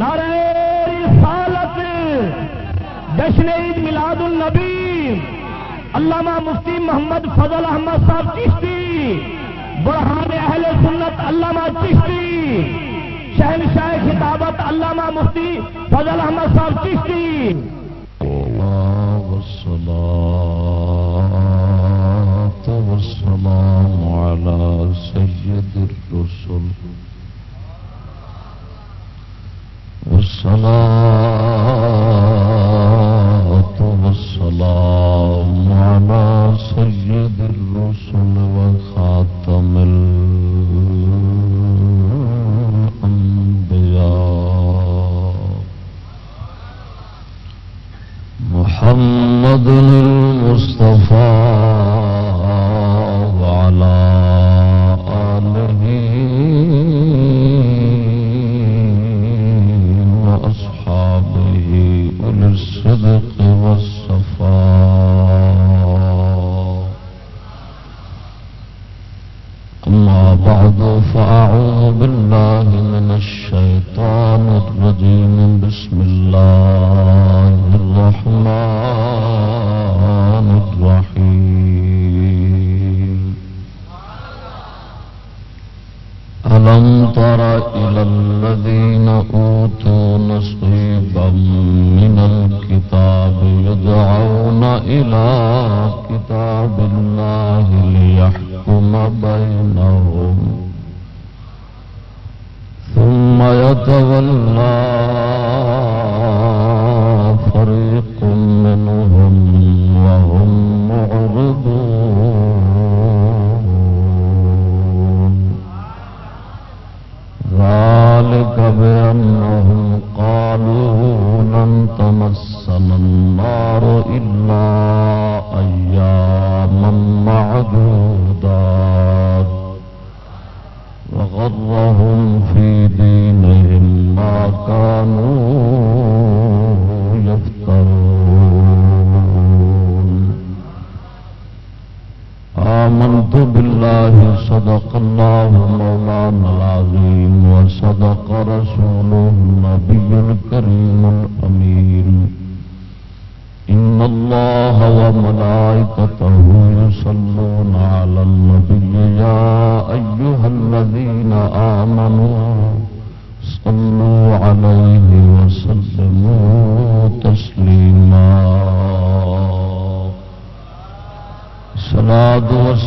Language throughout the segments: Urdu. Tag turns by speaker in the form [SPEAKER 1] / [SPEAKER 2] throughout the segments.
[SPEAKER 1] نعرہ رسالت جشن عید میلاد النبی، علامہ مفتی محمد فضل احمد صاحب چشتی، برہان اہل سنت علامہ چشتی شہن شاہ خطابت علامہ مفتی فضل احمد صاحب چشتی۔
[SPEAKER 2] والسلام على سيد الرسل والصلاة والسلام على سيد الرسل وخاتم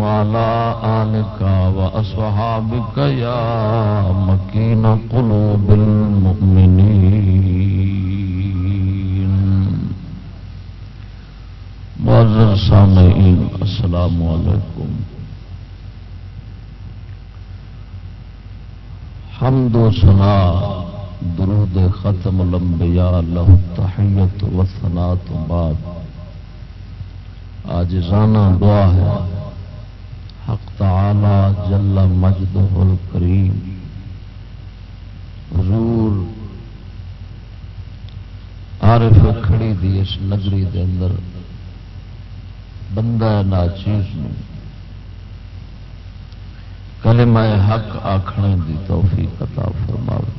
[SPEAKER 2] وعلى آلك وأصحابك يا مكين قلوب المؤمنين معزز سامعين السلام عليكم حمد و سنا درود ختم الانبیاء له تحیت و ثنا تو بعد۔ آج دعا ہے۔ حق تعالی جل مجدہ الکریم۔ حضور عارف کھڑی دی اس نگری دے اندر بندہ ناچیز نو کلمہ حق آخنے دی توفیق عطا فرماوے۔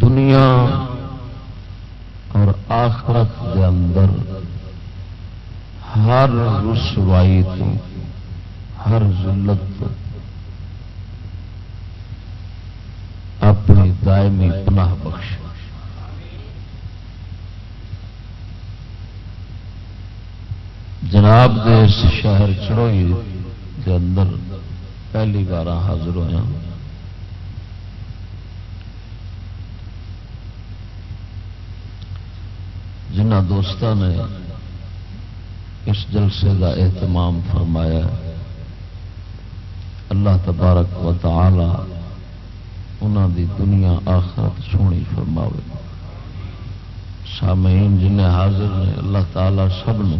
[SPEAKER 2] دنیا اور آخرت دے اندر ہر رسوائی تو، ہر ذلت تو اپنی دائمی پناہ بخش۔ جناب دے اس شہر چڑوئی کے اندر پہلی بار حاضر ہوا جنہ دوست نے اس جلسے کا اہتمام فرمایا اللہ تبارک و تعالی انہوں دی دنیا آخرت سونی فرماوے۔ سامعین جنہیں حاضر نے اللہ تعالی سب نے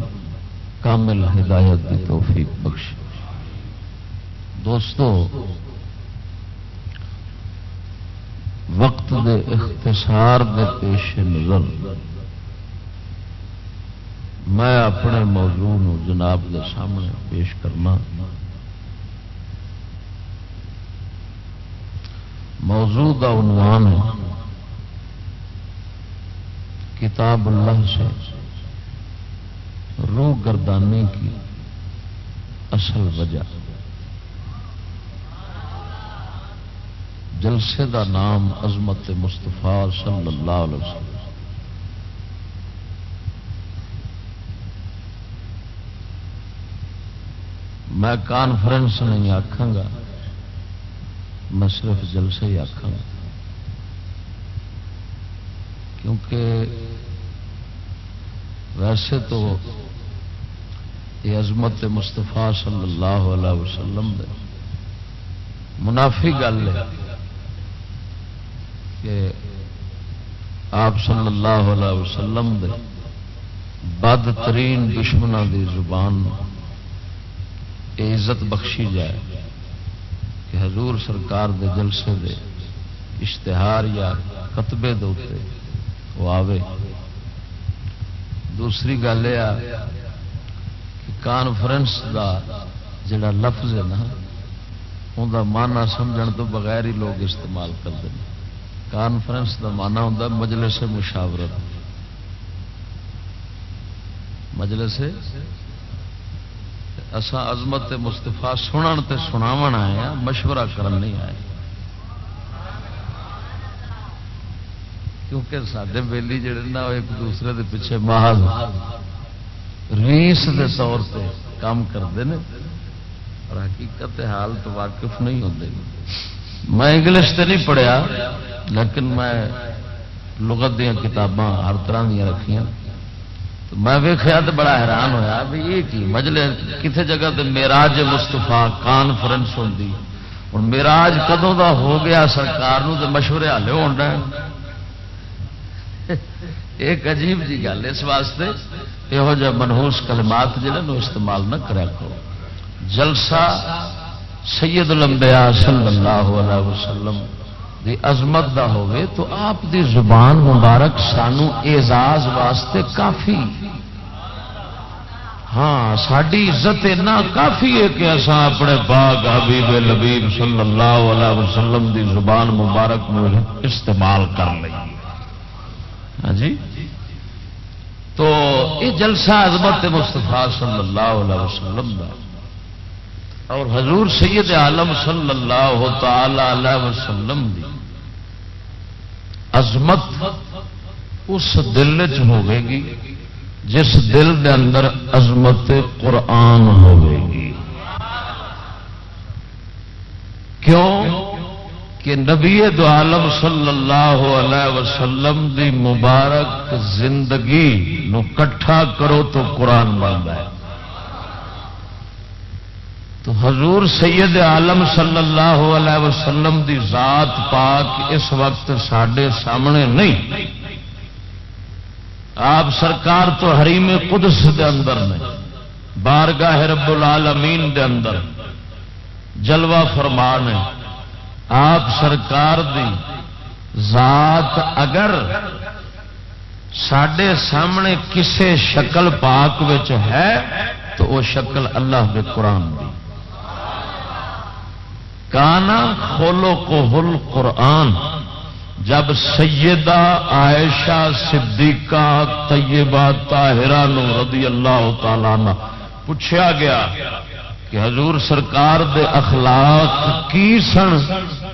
[SPEAKER 2] کامل ہدایت کی توفیق بخش دوستو، وقت دے اختصار دے پیش نظر میں اپنے موضوع نو جناب دے سامنے پیش کرنا۔ موضوع کا عنوان ہے کتاب اللہ سے روح گردانے کی اصل وجہ۔ جلسے دا نام عظمت مستفا صلی اللہ علیہ وسلم۔ میں کانفرنس نہیں آخا گا۔ میں صرف جلسے ہی آخا گا۔ کیونکہ ویسے تو یہ عظمت مستفا صلی اللہ علیہ وسلم دے۔ منافی گل ہے کہ آپ صلی اللہ علیہ وسلم دے بد ترین دشمنوں دی زبان عزت بخشی جائے کہ حضور سرکار دے جلسے دے اشتہار یا کتبے دے وہ آوے۔ دوسری گل یہ کہ کانفرنس دا جڑا لفظ ہے نا ان مانا سمجھن تو بغیر ہی لوگ استعمال کرتے ہیں۔ کانفرنس کا مانا ہوں مجلس مشاورت۔ مجلس اسا عظمت مستفا سنن تے سناو آئے ہاں، مشورہ کرن نہیں آئے۔ کیونکہ سارے بےلی جڑے نا ایک دوسرے دے پیچھے محض ریس دے طور پہ کام کرتے ہیں اور حقیقت حال تو واقف نہیں ہوتے میں انگلش تے نہیں پڑھیا، لیکن میں لغت دیا کتاباں ہر طرح دیا رکھیاں۔ میں ویخیا تو بڑا حیران ہویا بھی یہ کی مجلے کسی جگہ تے میراج مستفا کانفرنس ہوتی ہوں میراج کدوں دا ہو گیا سرکار تو مشورے ہالے ہونا ایک عجیب جی گل اس واسطے، یہو جہ منہوس کلمات جہاں استعمال نہ کرا کرو۔ جلسہ سید الانبیاء صلی اللہ علیہ وسلم دی عظمت دا ہوئے تو آپ دی زبان مبارک سانو اعزاز واسطے کافی۔ ہاں ساری عزت اتنا کافی ہے کہ اصا اپنے باغ حبیب لبیب صلی اللہ علیہ وسلم دی زبان مبارک میں استعمال کر لیں ہاں جی؟ تو یہ جلسہ عظمت مستفا صلی اللہ علیہ وسلم دا۔ اور حضور سید عالم صلی اللہ تعالی علیہ وسلم دی عظمت اس دل چ ہوے گی جس دل دے اندر عظمت قرآن ہوے گی کیوں کہ نبی دو عالم صلی اللہ علیہ وسلم دی مبارک زندگی نو کٹھا کرو تو قرآن بنتا ہے۔ تو حضور سید عالم صلی اللہ علیہ وسلم دی ذات پاک اس وقت سڈے سامنے نہیں۔ آپ سرکار تو حریم قدس دے اندر نے، بارگاہ رب العالمین دے اندر جلوہ فرمان ہے آپ سرکار دی ذات اگر سڈے سامنے کسے شکل پاک ہے تو وہ شکل اللہ کے قرآن دی۔ کانا کھولو کو ہل قرآن، جب سیدہ عائشہ صدیقہ طیبہ طاہرہ نو رضی اللہ تعالی پوچھا گیا کہ حضور سرکار دے اخلاق کی سن؟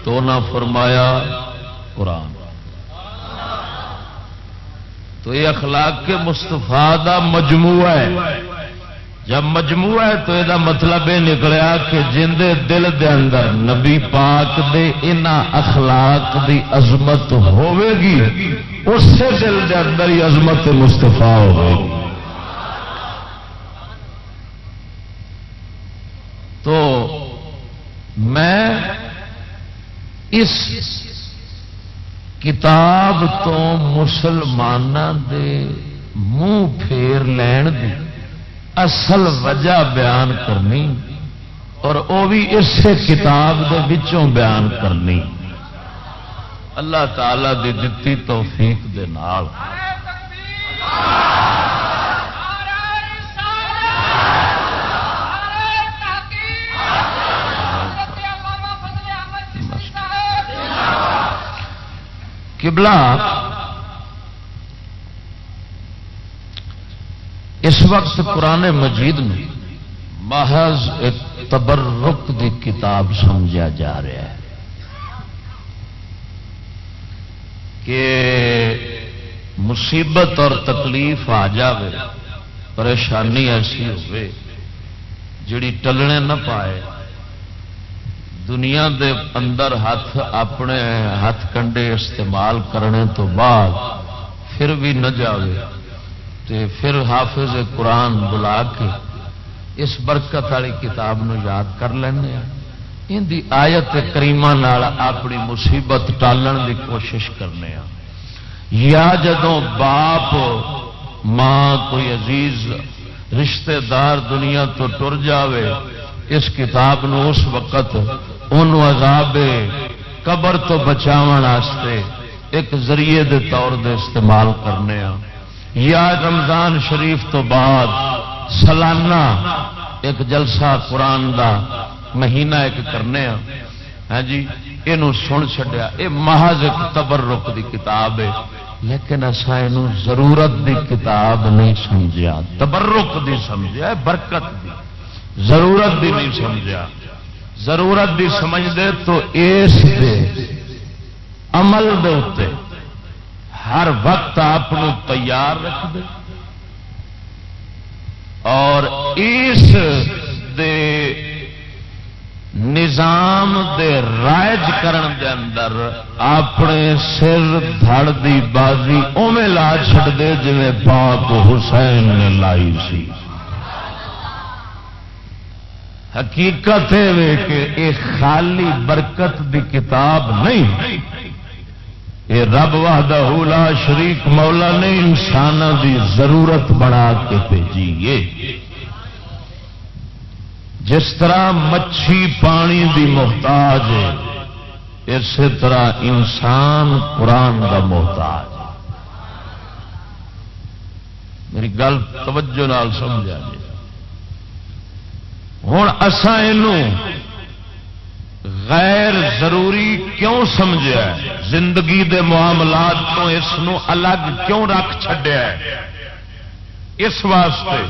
[SPEAKER 2] تو نہ فرمایا قرآن۔ تو یہ اخلاق کے مستفا دا مجموعہ ہے۔ جب مجموعہ ہے تو یہ مطلب یہ نکلیا کہ جن دے دل دے اندر نبی پاک دے ان اخلاق دی عظمت ہوے گی، اسی دل دے اندر ہی عظمت مستفا ہوگی تو میں اس کتاب تو مسلمانوں دے منہ پھیر لین دی۔ اصل وجہ بیان کرنی اور وہ بھی اسے کتاب دے وچوں بیان کرنی۔ اللہ تعالی دی دتی توفیق دے نال۔ قبلہ اس وقت قرآن مجید میں محض ایک تبرک دی کتاب سمجھا جا رہا ہے کہ مصیبت اور تکلیف آ جائے پریشانی ایسی ہوئے جڑی ٹلنے نہ پائے، دنیا دے اندر ہاتھ اپنے ہاتھ کنڈے استعمال کرنے تو بعد پھر بھی نہ جاوے۔ تے پھر حافظ قرآن بلا کے اس برکت والی کتاب نو یاد کر لینا ان دی آیت کریمہ نال اپنی مصیبت ٹالن دی کوشش کرنے یا جدوں باپ ماں کوئی عزیز رشتہ دار دنیا تو ٹر جاوے، اس کتاب نو اس وقت ان عذاب قبر تو بچاو ایک ذریعے دے طور دے استعمال کرنے یا رمضان شریف تو بعد سالانہ ایک جلسہ قرآن دا مہینہ ایک کرنے ہاں۔, ہاں جی یہ سن چڈیا یہ محض ایک تبرک دی کتاب ہے، لیکن اصا یہ ضرورت دی کتاب نہیں سمجھا تبرک دی سمجھا برکت دی۔ ضرورت دی نہیں سمجھا ضرورت دی سمجھ دے تو اس دے عمل دے ہر وقت آپ تیار رکھ دے۔ اور اس دے نظام دے رائج کرن دے اندر اپنے سر دھڑ دی بازی اوے لا چڑ دے جی پاک حسین نے لائی سی۔ حقیقت ہے کہ یہ خالی برکت دی کتاب نہیں۔ یہ رب لا شریک مولا نے انسان دی ضرورت بنا کے بھیجیے جس طرح مچھی پانی دی محتاج ہے، اسی طرح انسان قرآن کا محتاج میری گل توجہ نال سمجھا جی ہوں اسان غیر ضروری کیوں سمجھا زندگی دے معاملات تو اس الگ کیوں رکھ چڈیا اس واسطے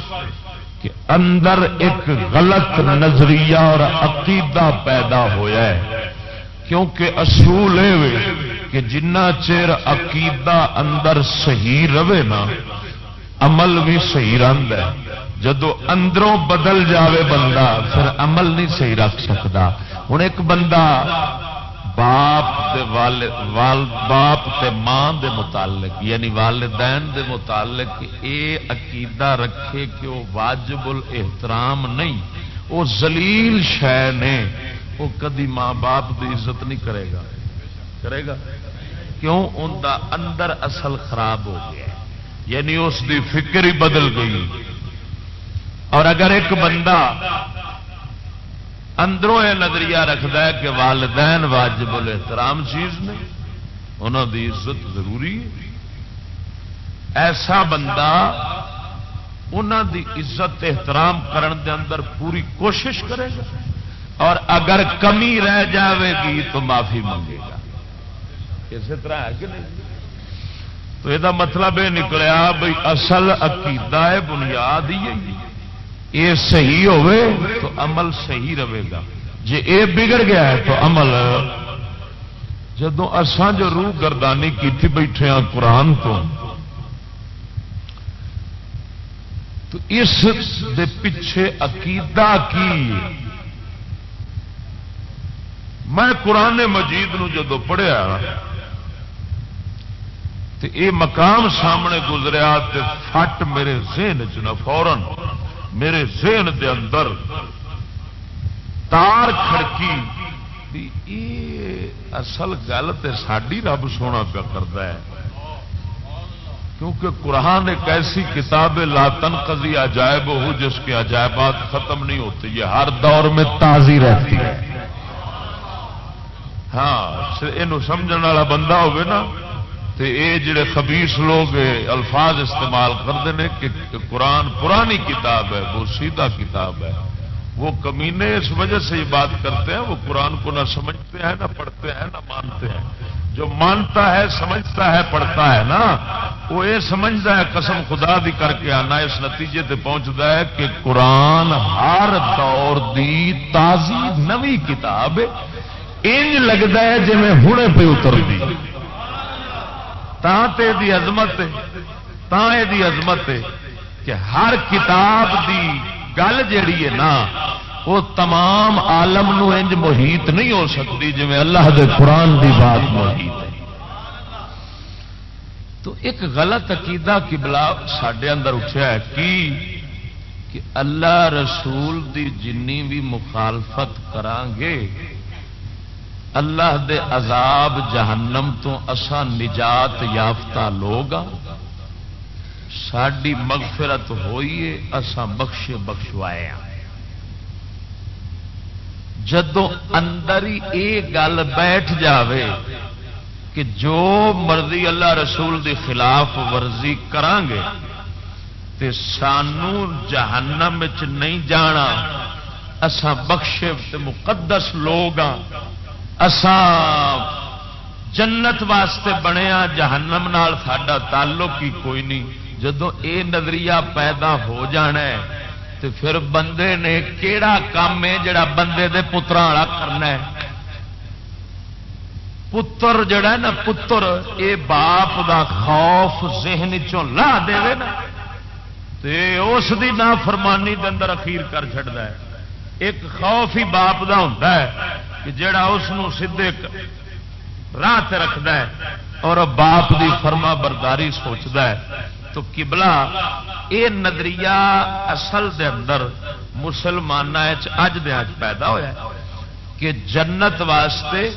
[SPEAKER 2] کہ اندر ایک غلط نظریہ اور عقیدہ پیدا ہوا ہے۔ کیونکہ اصول یہ کہ جنہ چیر عقیدہ اندر صحیح رہے نا، عمل بھی صحیح رہتا ہے۔ جدو اندروں بدل جاوے بندہ، پھر عمل نہیں صحیح رکھ سکتا ہوں ایک بندہ باپ دے والد باپ تے ماں دے متعلق یعنی والدین دے متعلق اے عقیدہ رکھے کہ وہ واجب الاحترام نہیں، وہ زلیل شہ نے، وہ کدی ماں باپ دی عزت نہیں کرے گا۔ کرے گا؟ کیوں؟ ان دا اندر اصل خراب ہو گیا۔ یعنی اس دی فکر ہی بدل گئی۔ اور اگر ایک بندہ اندروں یہ نظریہ رکھتا ہے کہ والدین واجب الاحترام چیز نے، انہوں دی عزت ضروری ہے۔ ایسا بندہ انہوں دی عزت احترام کرن دے اندر پوری کوشش کرے گا اور اگر کمی رہ جاوے گی تو معافی منگے گا۔ اسی طرح ہے کہ نہیں؟ تو یہ مطلب یہ نکلیا بھائی اصل عقیدہ ہے، بنیاد ہی یہ صحیح ہوئے تو عمل صحیح رہے گا۔ جی یہ بگڑ گیا ہے تو عمل جدو اسان جو روح گردانی کی بیٹھے ہیں قرآن تو تو اس دے پیچھے عقیدہ کی؟ میں قرآن مجید نو جدو پڑھیا تو یہ مقام سامنے گزریا فٹ میرے ذہن چ فورن میرے ذہن دے اندر تار کھڑکی یہ اصل گل تو ساری رب سونا پیا کرتا ہے۔ کیونکہ قرآن ایک ایسی کتاب لاتن قضی عجائب ہو جس کے عجائبات ختم نہیں ہوتے، یہ ہر دور میں تازی رہتی ہے۔ ہاں یہ سمجھ والا بندہ ہوگا نا تو یہ جڑے خبیس لوگ الفاظ استعمال کرتے ہیں کہ قرآن پرانی کتاب ہے، وہ سیدھا کتاب ہے۔ وہ کمینے اس وجہ سے یہ بات کرتے ہیں، وہ قرآن کو نہ سمجھتے ہیں، نہ پڑھتے ہیں، نہ مانتے ہیں۔ جو مانتا ہے، سمجھتا ہے، پڑھتا ہے نا، وہ یہ سمجھتا ہے، قسم خدا دی کر کے آنا اس نتیجے تے پہنچتا ہے کہ قرآن ہر دور دی تازی نوی کتاب انج لگتا ہے جی میں ہوں پہ اتر دی تے دی عظمت تا دی عظمت کہ ہر کتاب دی گل جیڑی ہے نا، وہ تمام عالم نو انج محیط نہیں ہو سکتی جی اللہ دے قرآن دی بات محیط ہے۔ تو ایک غلط عقیدہ کبلا سڈے اندر اٹھا ہے کی؟ کہ اللہ رسول دی جنی بھی مخالفت کران گے اللہ دے عذاب جہنم تو اسا نجات یافتہ لوگ ہاں۔ ساری مغفرت ہوئی اسا بخش بخشوائے ہاں۔ جدو اندر ہی یہ گل بیٹھ جاوے کہ جو مرضی اللہ رسول دی خلاف ورزی کرانگے تے سانو جہنم چ نہیں جانا اسا بخشے مقدس لوگ ہاں۔ اسان جنت واسطے بنیا ہاں، جہنم نال ساڈا تعلق ہی کوئی نہیں۔ جدو اے نظریہ پیدا ہو جانا ہے تو پھر بندے نے کیڑا کام ہے جڑا بندے دے پترا والا کرنا ہے؟ پتر جڑا ہے نا، پتر اے باپ دا خوف ذہن لا دے نا، تے اس دی نا فرمانی دے اندر اخیر کر چڑتا ہے۔ ایک خوف ہی باپ دا ہوتا ہے۔ کہ جڑا اس سیدے راہ رکھتا ہے اور باپ دی فرما برداری سوچتا ہے، تو کبلا یہ نظریہ اصل دے اندر مسلمان اج دے اج پیدا ہوا کہ جنت واسطے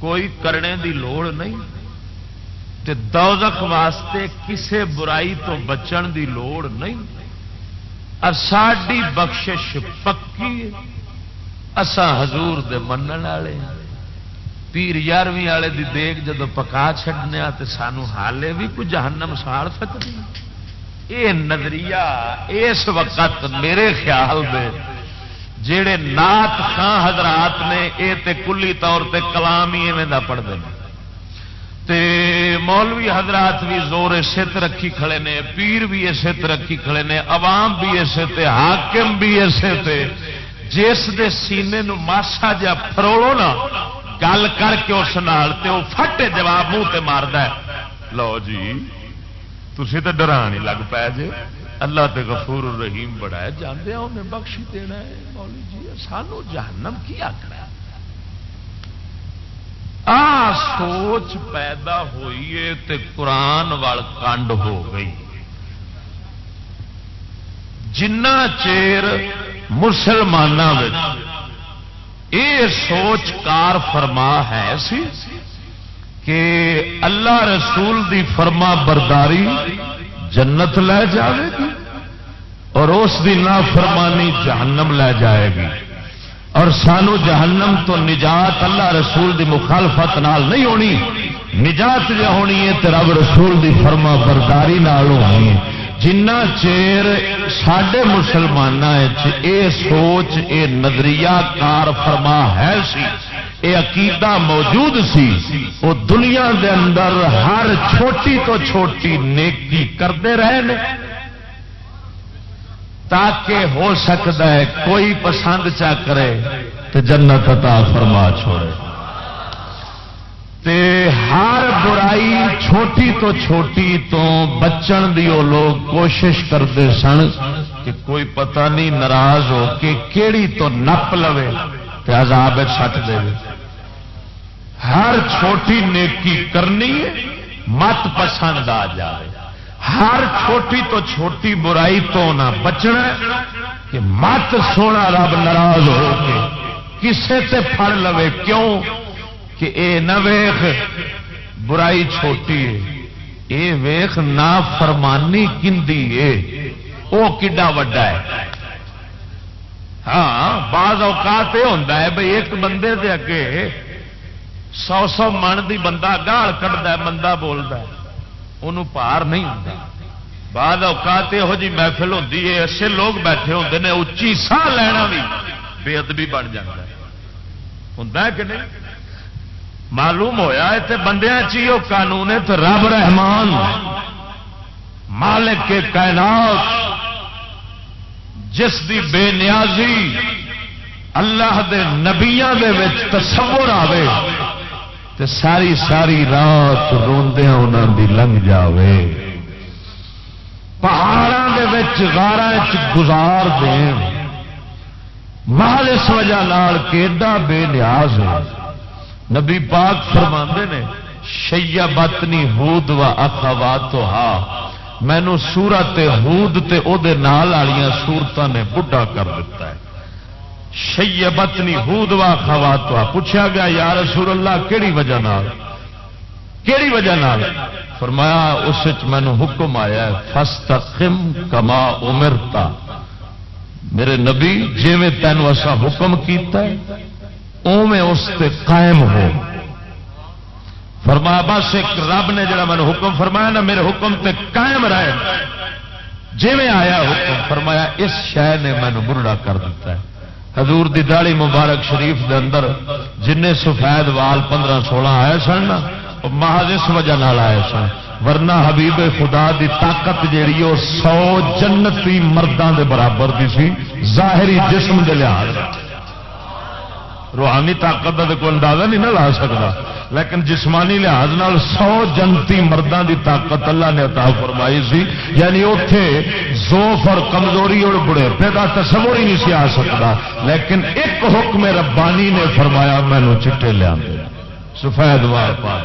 [SPEAKER 2] کوئی کرنے دی لوڑ نہیں تے دوزخ واسطے کسے برائی تو بچن دی لوڑ نہیں۔ ساڈی بخشش پکی اسا حضور دے منن والے پیر یارویں والے دی دیگ جب پکا چڈنے تو سانو حالے بھی کچھ جہنم ساڑ سکتی یہ نظریہ اس وقت میرے خیال دے جڑے نات خان حضرات نے یہ تے کلی طور تے کلام ہی ایویں پڑھتے ہیں۔ تے مولوی حضرات بھی زور اسے رکھی کھڑے نے، پیر بھی اسے رکھی کھڑے نے، عوام بھی اسے تے، حاکم بھی اسے تے۔ جس دے سینے نو ماسا جا فروڑو نا، گل کر کے اس نال تے وہ فٹے جواب منہ تے مارد لو جی تھی تو ڈرا نہیں لگ پا جے۔ اللہ تے غفور رحیم بڑا ہے جانے انہیں بخشی دینا ہے۔ مولی جی سانو جہنم کی آخر آ سوچ پیدا ہوئی ہے تے قرآن وال کنڈ ہو گئی۔ جنہ چیر مسلمانوں یہ سوچ کار فرما ہے سی کہ اللہ رسول دی فرما برداری جنت لے جائے گی اور اس دی نا فرمانی جہنم لے جائے گی۔ اور سانو جہنم تو نجات اللہ رسول دی مخالفت نال نہیں ہونی۔ نجات جو ہونی ہے تو رب رسول دی فرما برداری نال ہونی ہے۔ جنہ چیر سڈے مسلمان اے سوچ، اے نظریہ کار فرما ہے سی، اے عقیدہ موجود سی وہ دنیا دے اندر ہر چھوٹی تو چھوٹی نیکی کرتے رہے تاکہ ہو سکتا ہے کوئی پسند چا کرے تو جنت عطا فرما چھوڑے۔ تے ہر برائی چھوٹی تو چھوٹی تو بچن دی وہ لوگ کوشش کرتے سن کہ کوئی پتہ نہیں ناراض ہو کہ کیڑی تو نپ لو عذاب سٹ دے ہر چھوٹی نیکی کرنی مت پسند آ جائے ہر چھوٹی تو چھوٹی برائی تو نہ بچنا کہ مت سونا رب ناراض ہو کے کسے تے پھڑ لوے۔ کیوں؟ کہ اے نہ ویخ، برائی چھوٹی ہے۔ اے ویخ، نا فرمانی کندی ہے۔ وہ کڈا وڈا ہے۔ ہاں بعض اوقات یہ ہوتا ہے بھائی ایک بندے دے اگے سو سو من دی بندہ گال کھڑا بندہ بولتا انہوں پار نہیں ہوتا بعد اوقات یہو جی محفل ہوتی ہے، ایسے لوگ بیٹھے ہوتے ہیں اچھی ساہ لینا بھی بے ادبی بن جاتا ہے۔ ہوں کہ نہیں؟ معلوم ہوا اتنے بندیا چیو قانون ہے تو رب رحمان مالک کے کائنات، جس دی بے نیازی اللہ دے نبیاں دے وچ تصور آوے تے ساری ساری رات روندیا انہوں دی لنگ جاوے۔ پہاڑوں دے وچ غارا گزار دین۔ محل اس وجہ لال کیڈا بے نیاز ہے۔ نبی پاک فرما نے شیا بتنی ہود و اخوا تو ہا، مینو سورت ہود تے او دے نال والیاں سورتوں نے بڈھا کر دیتا ہے۔ شیا بتنی ہود و اخوا تو پوچھا گیا، یا رسول اللہ، کیڑی وجہ نال؟ کیڑی وجہ نال؟ فرمایا، اس مینو حکم آیا فستقم کما امرتا۔ میرے نبی جی میں تینوں ایسا حکم کیتا ہے اوے اس تے قائم ہو۔ فرمایا بس ایک رب نے جڑا میں حکم فرمایا نا، میرے حکم تے قائم رہے۔ جی میں آیا حکم فرمایا، اس شہ نے مینو برڑا کر دیتا ہے۔ حضور دی داڑی مبارک شریف دے اندر جن سفید وال پندرہ سولہ آئے سن نا محض اس وجہ نال آئے سن۔ ورنہ حبیب خدا دی طاقت جیڑی وہ سو جنتی مردوں دے برابر دی سی، ظاہری جسم دے لحاظ۔ روحانی طاقت کا کوئی اندازہ نہیں نہ لا سکتا۔ لیکن جسمانی لحاظ نال سو جنتی مردوں دی طاقت اللہ نے عطا فرمائی سی۔ یعنی اتے زوف اور کمزوری اور بڑھےپے کا تصور ہی نہیں سی آ سکتا۔ لیکن ایک حکم ربانی نے فرمایا مینو چٹے لیا سفید وار پا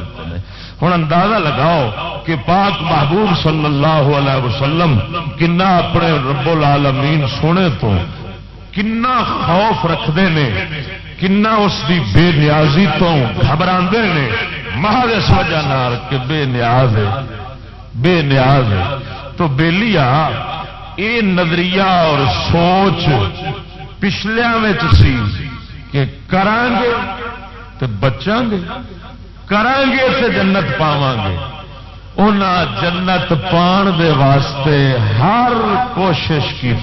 [SPEAKER 2] ہوں اندازہ لگاؤ کہ پاک محبوب صلی اللہ علیہ وسلم کنا اپنے رب العالمین سونے تو کنا خوف رکھتے ہیں کنا اس دی بے نیازی تو گھبرا نے؟ محل اس وجہ کہ بے نیاز ہے، بے نیاز ہے۔ تو بےلیا یہ نظریہ اور سوچ پچھلیا سی کہ کران گے تو بچاں گے کران گے تو جنت پاواں گے ان جنت پان دے واسطے ہر کوشش کی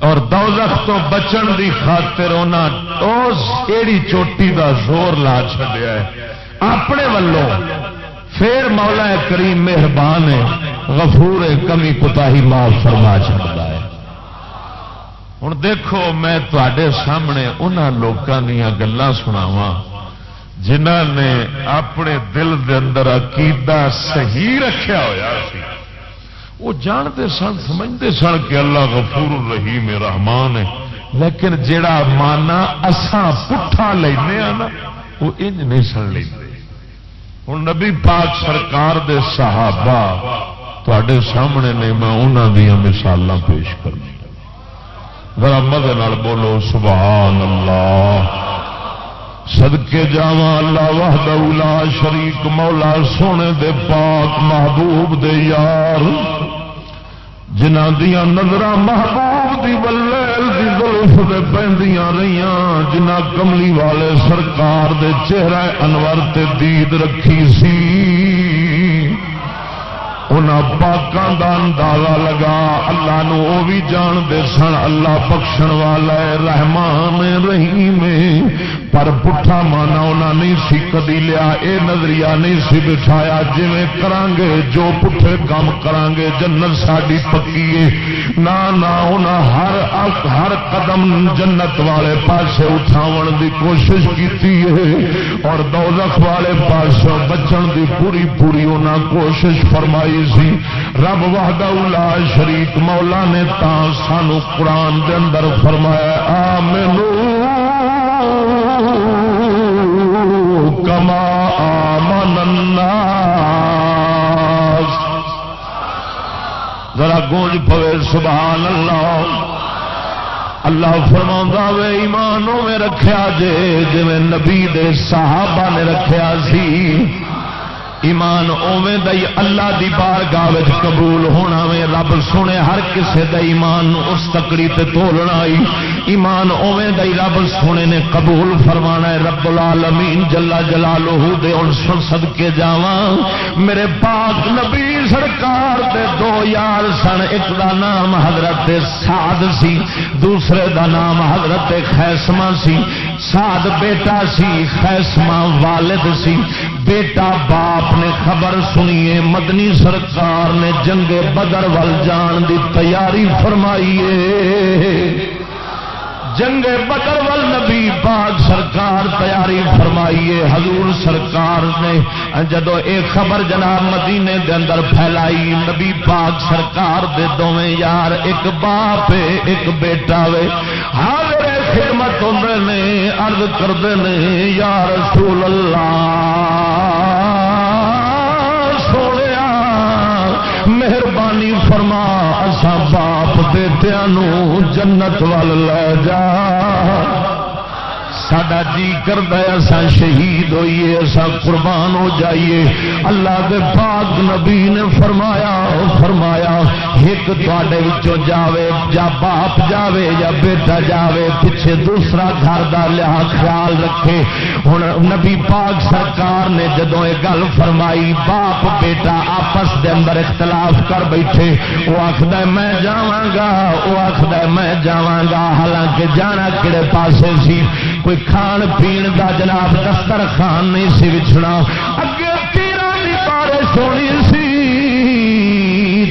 [SPEAKER 2] اور دوزخ تو بچن دی خاطر ایڑی چوٹی دا زور لا چڈیا ہے۔ اپنے والوں پھر مولا کریم مہربان ہے، غفور کمی پتا ہی معاف فرما چڑھتا ہے۔ ہوں دیکھو، میں تے سامنے انہوں لوگوں دیا گلان سناوا جنہ نے اپنے دل دے اندر عقیدہ صحیح رکھا ہوا سی۔ وہ جانتے سن، سمجھتے سن کہ اللہ غفور رحیم رحمان ہے۔ لیکن جڑا مانا اسان پٹھا لینا نا، وہ انج نہیں سن لے ہوں نبی پاک سرکار دے صحابہ تے سامنے نے میں انہوں دیا مثال پیش کرنی۔ ذرا مدد بولو، سبحان اللہ۔ سدکے جاوا اللہ وحدہ اولا شریک مولا سونے دے پاک محبوب دے یار۔ جنہ دیا نظر محبوب دی بلیل دی گلف دے پہندیاں رہیاں جنہ کملی والے سرکار دے چہرہ انور تے دید رکھی سی۔ پاکوں کا اندازہ لگا، اللہ نو وہ بھی جانتے سن، اللہ بخشن والا ہے، رحمان رحیم پر پٹھا مانا انہیں نہیں سی کدی لیا، اے نظریہ نہیں سی بٹھایا۔ جی کران گے جو پٹھے کام کران گے جنت ساری پکی ہے۔ نہ ہر ہر قدم جنت والے پاسے اٹھاو دی کوشش کی اور دولت والے پاس بچن دی پوری پوری انہیں کوشش فرمائی سی। رب وحدہ لا شریک مولا نے تا سانو قرآن دے اندر فرمایا، آمنو کما آمن الناس۔ ذرا گونج پوے، سبحان اللہ۔ اللہ فرما وے، ایمان میں رکھیا جے جی نبی دے صحابہ نے رکھیا سی۔ ایمان اوے دئی اللہ دی بار گاہ قبول ہونا وے، رب سونے، ہر کسے دا ایمان اس تکڑی تے تولنا آئی۔ ایمان اوے دئی رب سونے نے قبول فرمانا ہے۔ رب العالمین جلا جلالہ دے ان سن صدقے جاواں۔ میرے پاک نبی سرکار دے دو یار سن، ایک دا نام حضرت سعد سی، دوسرے دا نام حضرت خیسمہ سی۔ سعد بیٹا سی، خیسمہ والد سی۔ بیٹا باپ نے خبر سنیے، مدنی سرکار نے جنگ بدر ول جان دی تیاری فرمائی جنگ بدر ول نبی پاک سرکار تیاری فرمائیے۔ حضور سرکار نے جدو ایک خبر جناب مدینے دے اندر پھیلائی، نبی پاک سرکار دے دونیں یار، ایک باپ ایک بیٹا وے حاضر خدمت ہوندے نے، عرض کرتے ہیں یا رسول اللہ۔ مہربانی فرما اسا باپ بیٹیا جنت وال لے جا۔ سڈا جی کرد شہید ہوئیے اصا قربان ہو جائیے۔ اللہ دے پاک نبی نے فرمایا فرمایا، ایک تے جاوے، یا باپ جاوے، یا بیٹا جاوے، پیچھے دوسرا گھر کا لیا خیال رکھے۔ ہوں نبی پاک سرکار نے جدو یہ گل فرمائی، باپ، بیٹا آپس دے اندر اختلاف کر بیٹھے۔ وہ آخد میں جاگا وہ آخد میں جاگا حالانکہ جانا کہڑے پاسے سی، کوئی کھان پین دا جناب دفتر خان نہیں سی وچھنا۔ اگے تیرا کی بارش ہونی سی۔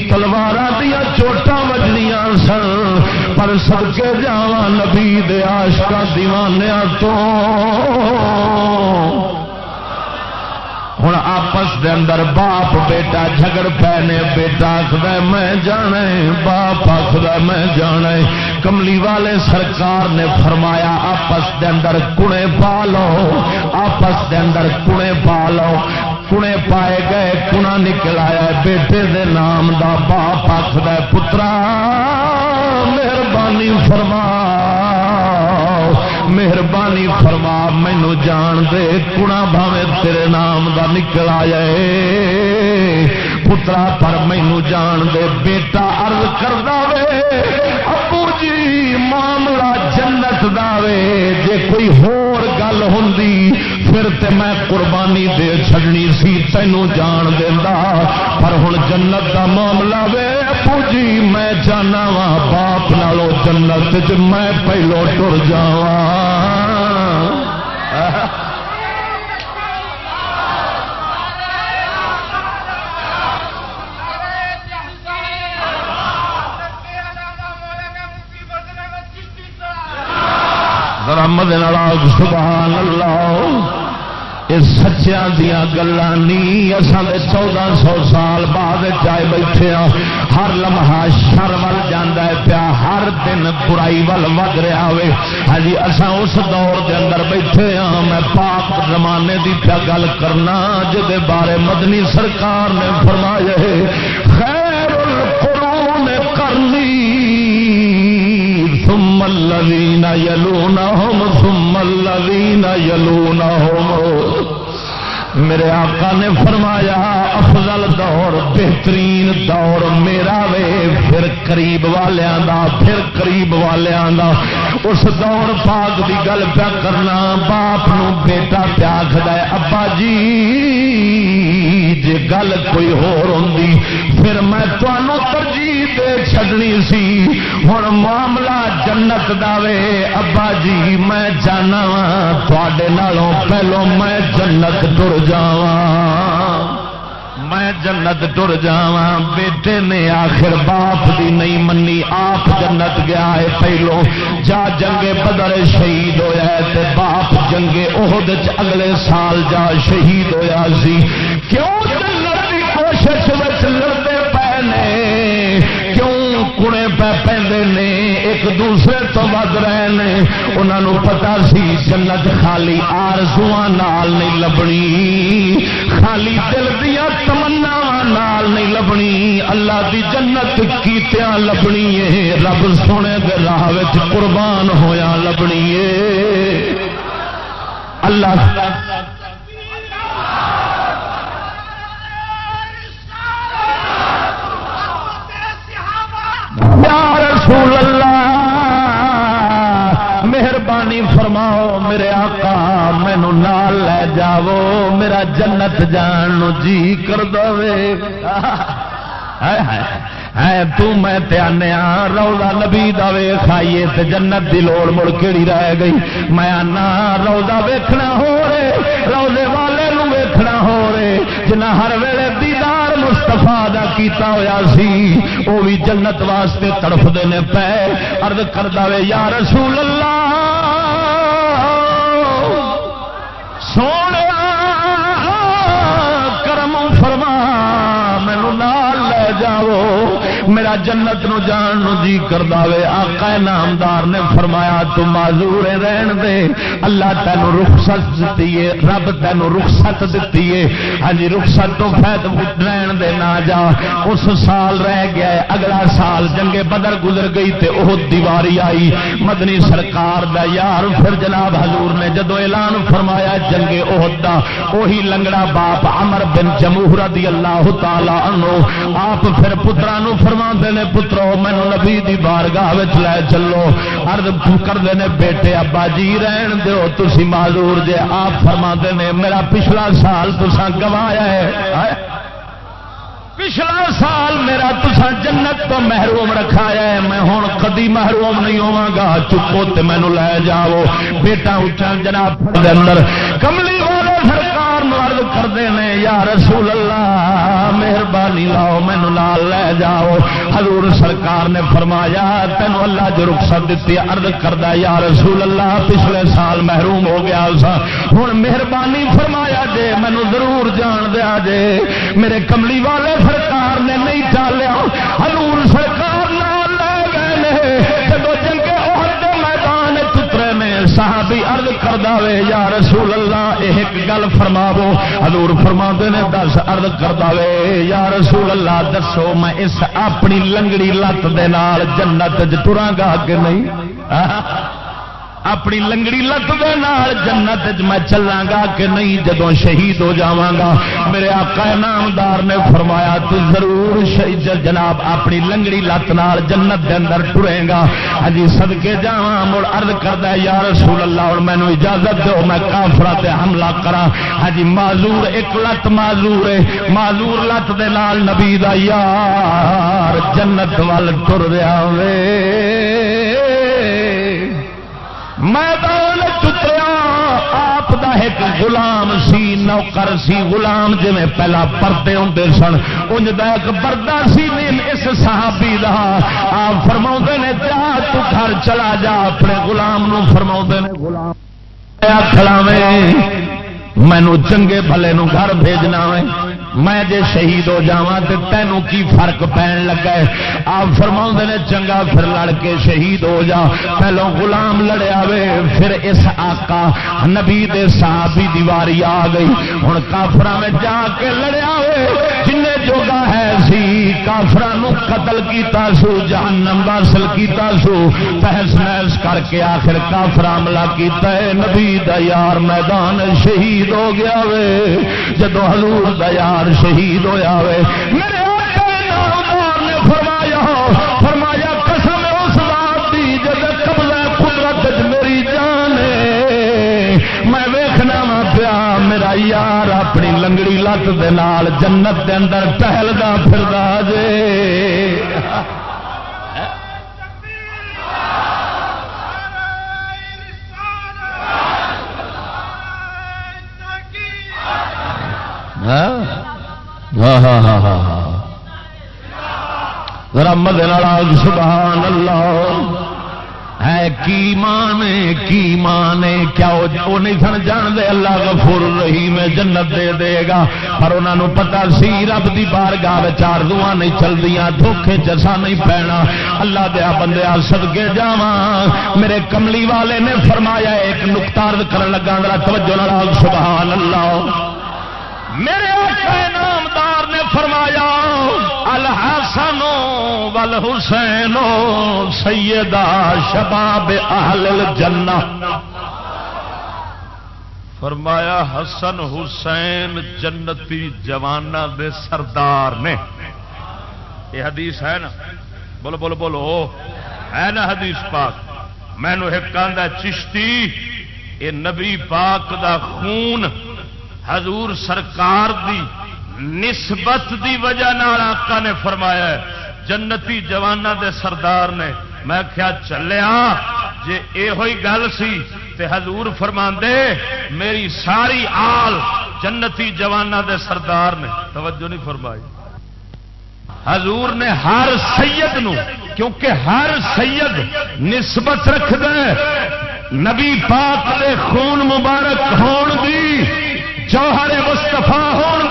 [SPEAKER 2] تلوار دیا چوٹا وجنیاں سن۔ پر سب کے جا نبی دے آشکا دیوانیا تو۔ ہوں آپس دے اندر باپ بیٹا جھگڑ پے بیٹا آخد میں جانا باپ آخد میں جانا کملی والے سرکار نے فرمایا، آپس دے اندر کڑے پا لو، آپس دے اندر کڑے پا لو۔ کڑے پائے گئے، کنا نکل آیا بیٹے دے نام دا باپ آخد پترا، مہربانی فرما۔ مہربانی فرما، مینو جان دے کڑا بھاوے تیرے نام دا نکل آیا پترا، پر مینو جان دے، بیٹا ارد کر دے ابو جی معاملہ جنت دے جے کوئی ہور گل ہوں پھر تے میں قربانی دے چھڑنی سی، تینوں جان دینا پر ہوں جنت دا معاملہ وے، ابو جی میں جانا وا باپ نالو جنت میں پہلو ٹر جاواں۔ جا رحمد سبحان اللہ۔ یہ سچیا دیا گلان اصل چودہ سو سال بعد جائے بیٹھے ہاں۔ ہر لمحہ شر ول جانا ہے پیا، ہر دن برائی ول ود رہا ہوے ہاں جی اصا اس دور دے اندر بیٹھے ہاں۔ میں پاک زمانے دی پیا گل کرنا جہد بارے مدنی سرکار نے فرمایا خیر الذين يلونهم، ثم الذين يلونهم. میرے آقا نے فرمایا، افضل دور، بہترین دور میرا وے، پھر قریب والیاں دا، پھر قریب والیاں دا. اس دور پاک دی گل پیا کرنا، باپ نو بیٹا پیا کھدا ہے، ابا جی جے گل کوئی ہور ہوندی، پھر میں تانوں ترجیح دے چھڈنی سی۔ ہن معاملہ جنت دا وے۔ ابا جی میں جانا وا نالوں پہلو میں جنت ٹر جا میں جنت ٹر جا بیٹے نے آخر باپ دی نہیں منی۔ آپ جنت گیا ہے پہلو۔ جا جنگے بدر شہید ہویا ہے تے باپ جنگے عہد اگلے سال جا شہید ہویا سی۔ کیوں؟ کڑے پہ پہ نے، ایک دوسرے تو ود رہے ہیں انہوں پتا سی جنت خالی آرزو نہیں لبنی، خالی دل دیا تمنا نال نہیں لبنی۔ اللہ دی جنت کیتیاں لبنی ہے، رب سونے دے راہ قربان ہویا لبنی ہے۔ اللہ فرماؤ، میرے آقا مینو نال لے جاو میرا جنت جان جی کر دے تنے روزہ نبی دے کھائیے تے جنت دی لوڑ مڑ کیڑی رہ گئی۔ میں آنا روزہ ویکھنا ہو رہے روزے والے نو ویکھنا ہو رہے۔ جنا ہر ویلے دیدار مستفا دا کیتا ہویا سی وہ بھی جنت واسطے تڑف دینے پے۔ ارد کر دے یا رسول اللہ سو میرا جنت نو جان نو جی کر دے آقا نامدار نے فرمایا، تو معذور رہن دے۔ اللہ تین رخصت دیتی ہے رب تین رخصت دیتی ہے ہاں جی رخصت تو فائد رہن دے، نہ جا۔ اس سال رہ گیا ہے، اگلا سال جنگے بدر گزر گئی تے وہ دیواری آئی۔ مدنی سرکار دا یار۔ پھر جناب حضور نے جدو اعلان فرمایا جنگے عہد دا وہی لنگڑا باپ امر بن جمہور رضی اللہ تعالی عنہ، آپ پھر پترا فرما فرما نے، پترو مینو نبی دی بارگاہ لے چلو. ارد کرتے ہیں بیٹے، ابا جی رہن دو تھی معذور جے. آپ فرما نے، میرا پچھلا سال تسا گوایا ہے. پچھلا سال میرا تسا جنت تو محروم رکھایا ہے۔ میں ہوں کدی محروم نہیں ہوا گا، چکو تو مینو لے جاؤ۔ بیٹا اٹھا جناب اندر، کملی والے سرکار مرد کرتے ہیں یا رسول اللہ مہربانی لاؤ مینو لال لے جاؤ۔ حضور سرکار نے فرمایا تین اللہ جو رخصت دیتی ارد کردہ، یا رسول اللہ، پچھلے سال محروم ہو گیا سا۔ ہوں مہربانی فرمایا جے مینو ضرور جان دیا جے۔ میرے کملی والے سرکار نے نہیں ٹالیا حضور سرکار صحابی ارد کر دے یا رسول اللہ، ایک گل فرماو حضور فرما نے، دس ارد کر دے یا رسول اللہ، دسو میں اس اپنی لنگڑی لت دے نال جنت ٹرا گا کہ نہیں؟ اپنی لنگڑی لت دے نال جنت میں چلاں گا کہ نہیں جدو شہید ہو جاواں گا۔ میرے آقا نامدار نے فرمایا، تو ضرور شہید جناب، اپنی لنگڑی لت نال جنت دے اندر ٹرے گا۔ ہاں جی صدکے جاواں، مڑ عرض کردا یا رسول اللہ، اور مینوں اجازت دو، میں کافراں تے حملہ کراں۔ ہاں جی معذور، ایک لت معذور ہے۔ معذور لت دے نال نبی دا یار جنت وال ٹر رہا ہوے میدان چتریا آپ دا ایک غلام سی، نوکر سی، غلام جی میں پہلا پردے ہوں سن انج دا ایک پردہ سی نہیں اس صحابی دا۔ آپ فرما نے، جا تو گھر چلا جا، اپنے غلام نو فرما نے، غلام کھڑاوے مینو چنگے بھلے نو گھر بھیجنا ہے۔ میں جے شہید ہو جا تے تینوں کی فرق پین لگا ہے؟ آپ فرما نے چنگا پھر لڑ کے شہید ہو جا۔ پہلو غلام لڑیا وے، پھر اس آقا نبی دے صحابی دیواری آ گئی۔ ہوں کافراں میں جا کے لڑیا وے جن جوگا ہے سی کافر قتل کیتا سو، جہنم حاصل کیتا سو۔ تحس نحس کر کے آخر کافر عملہ کیتا ہے۔ نبی دا یار میدان شہید ہو گیا وے۔ جدو حضور دا یار شہید ہویا ہوئے میرے لنگڑی لت دے نال جنت دے اندر ٹہلدا پھردا جے۔ ہاں؟ ہاں ہاں ہاں, ہاں،, ہاں۔ رمد سبحان اللہ۔ ہے کی مانے کی مانے، کیا وہ نہیں سن جان دے اللہ غفور رہی میں جنت دے دے گا۔ پر انہوں پتا سی، رب دی بار گاہ چار دعا نہیں چل دیا دھوکھے چسا نہیں پینا اللہ دیا بندے سدگے جا میرے کملی والے نے فرمایا، ایک نقطار کرن لگا میرا توجہ لڑا سبحان اللہ۔ میرے نامدار نے فرمایا الحاظ الحسین سیدہ شباب اہل الجنہ فرمایا، حسن حسین جنتی جوانا دے سردار نے۔ یہ حدیث ہے نا؟ بولو بولو بولو۔ ہے نا حدیث پاک؟ مینو ایک آدھا چشتی، یہ نبی پاک دا خون حضور سرکار دی نسبت دی وجہ آقا نے فرمایا ہے۔ جنتی جوانا دے سردار نے میں کیا چلیا جی یہ گل سی تے حضور فرما دے میری ساری آل جنتی جوانا دے سردار نے۔ توجہ نہیں فرمائی۔ حضور نے ہر سید نو، کیونکہ ہر سید نسبت رکھ دے نبی پاک دے خون مبارک ہون دی، جوہر مستفا ہون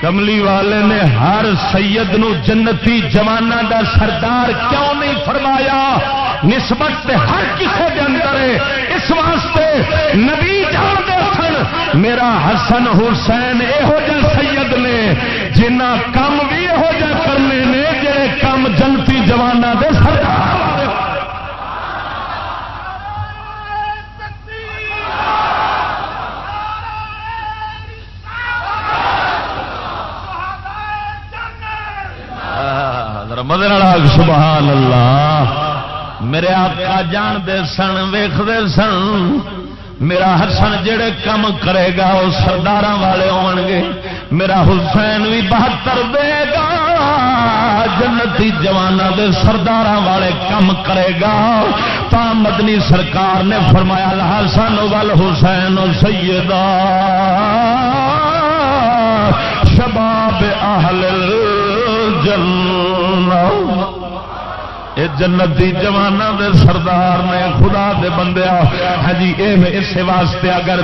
[SPEAKER 2] کملی والے نے ہر سید نو جنتی جوانا دا سردار کیوں نہیں فرمایا؟ نسبت سے ہر کسی کے اندر ہے۔ اس واسطے نبی جان دے سن، میرا حسن حسین یہو جہ سید نے، جنہ کم بھی یہو جہ کرنے نے، جڑے کم جنتی جوانا دے سردار مدر سبحان اللہ۔ میرے آقا جان دے سن، ویختے سن۔ میرا حسن جڑے کم کرے گا، وہ سردار والے ہو گے۔ میرا حسین بھی بہتر دے گا۔ جنتی جوانا دے سردار والے کم کرے گا۔ تا مدنی سرکار نے فرمایا حسن وال حسین سیدہ۔ شباب اہل اے جنتی جوانا دے سردار نے خدا دے بندے ہاں جی اس واسطے اگر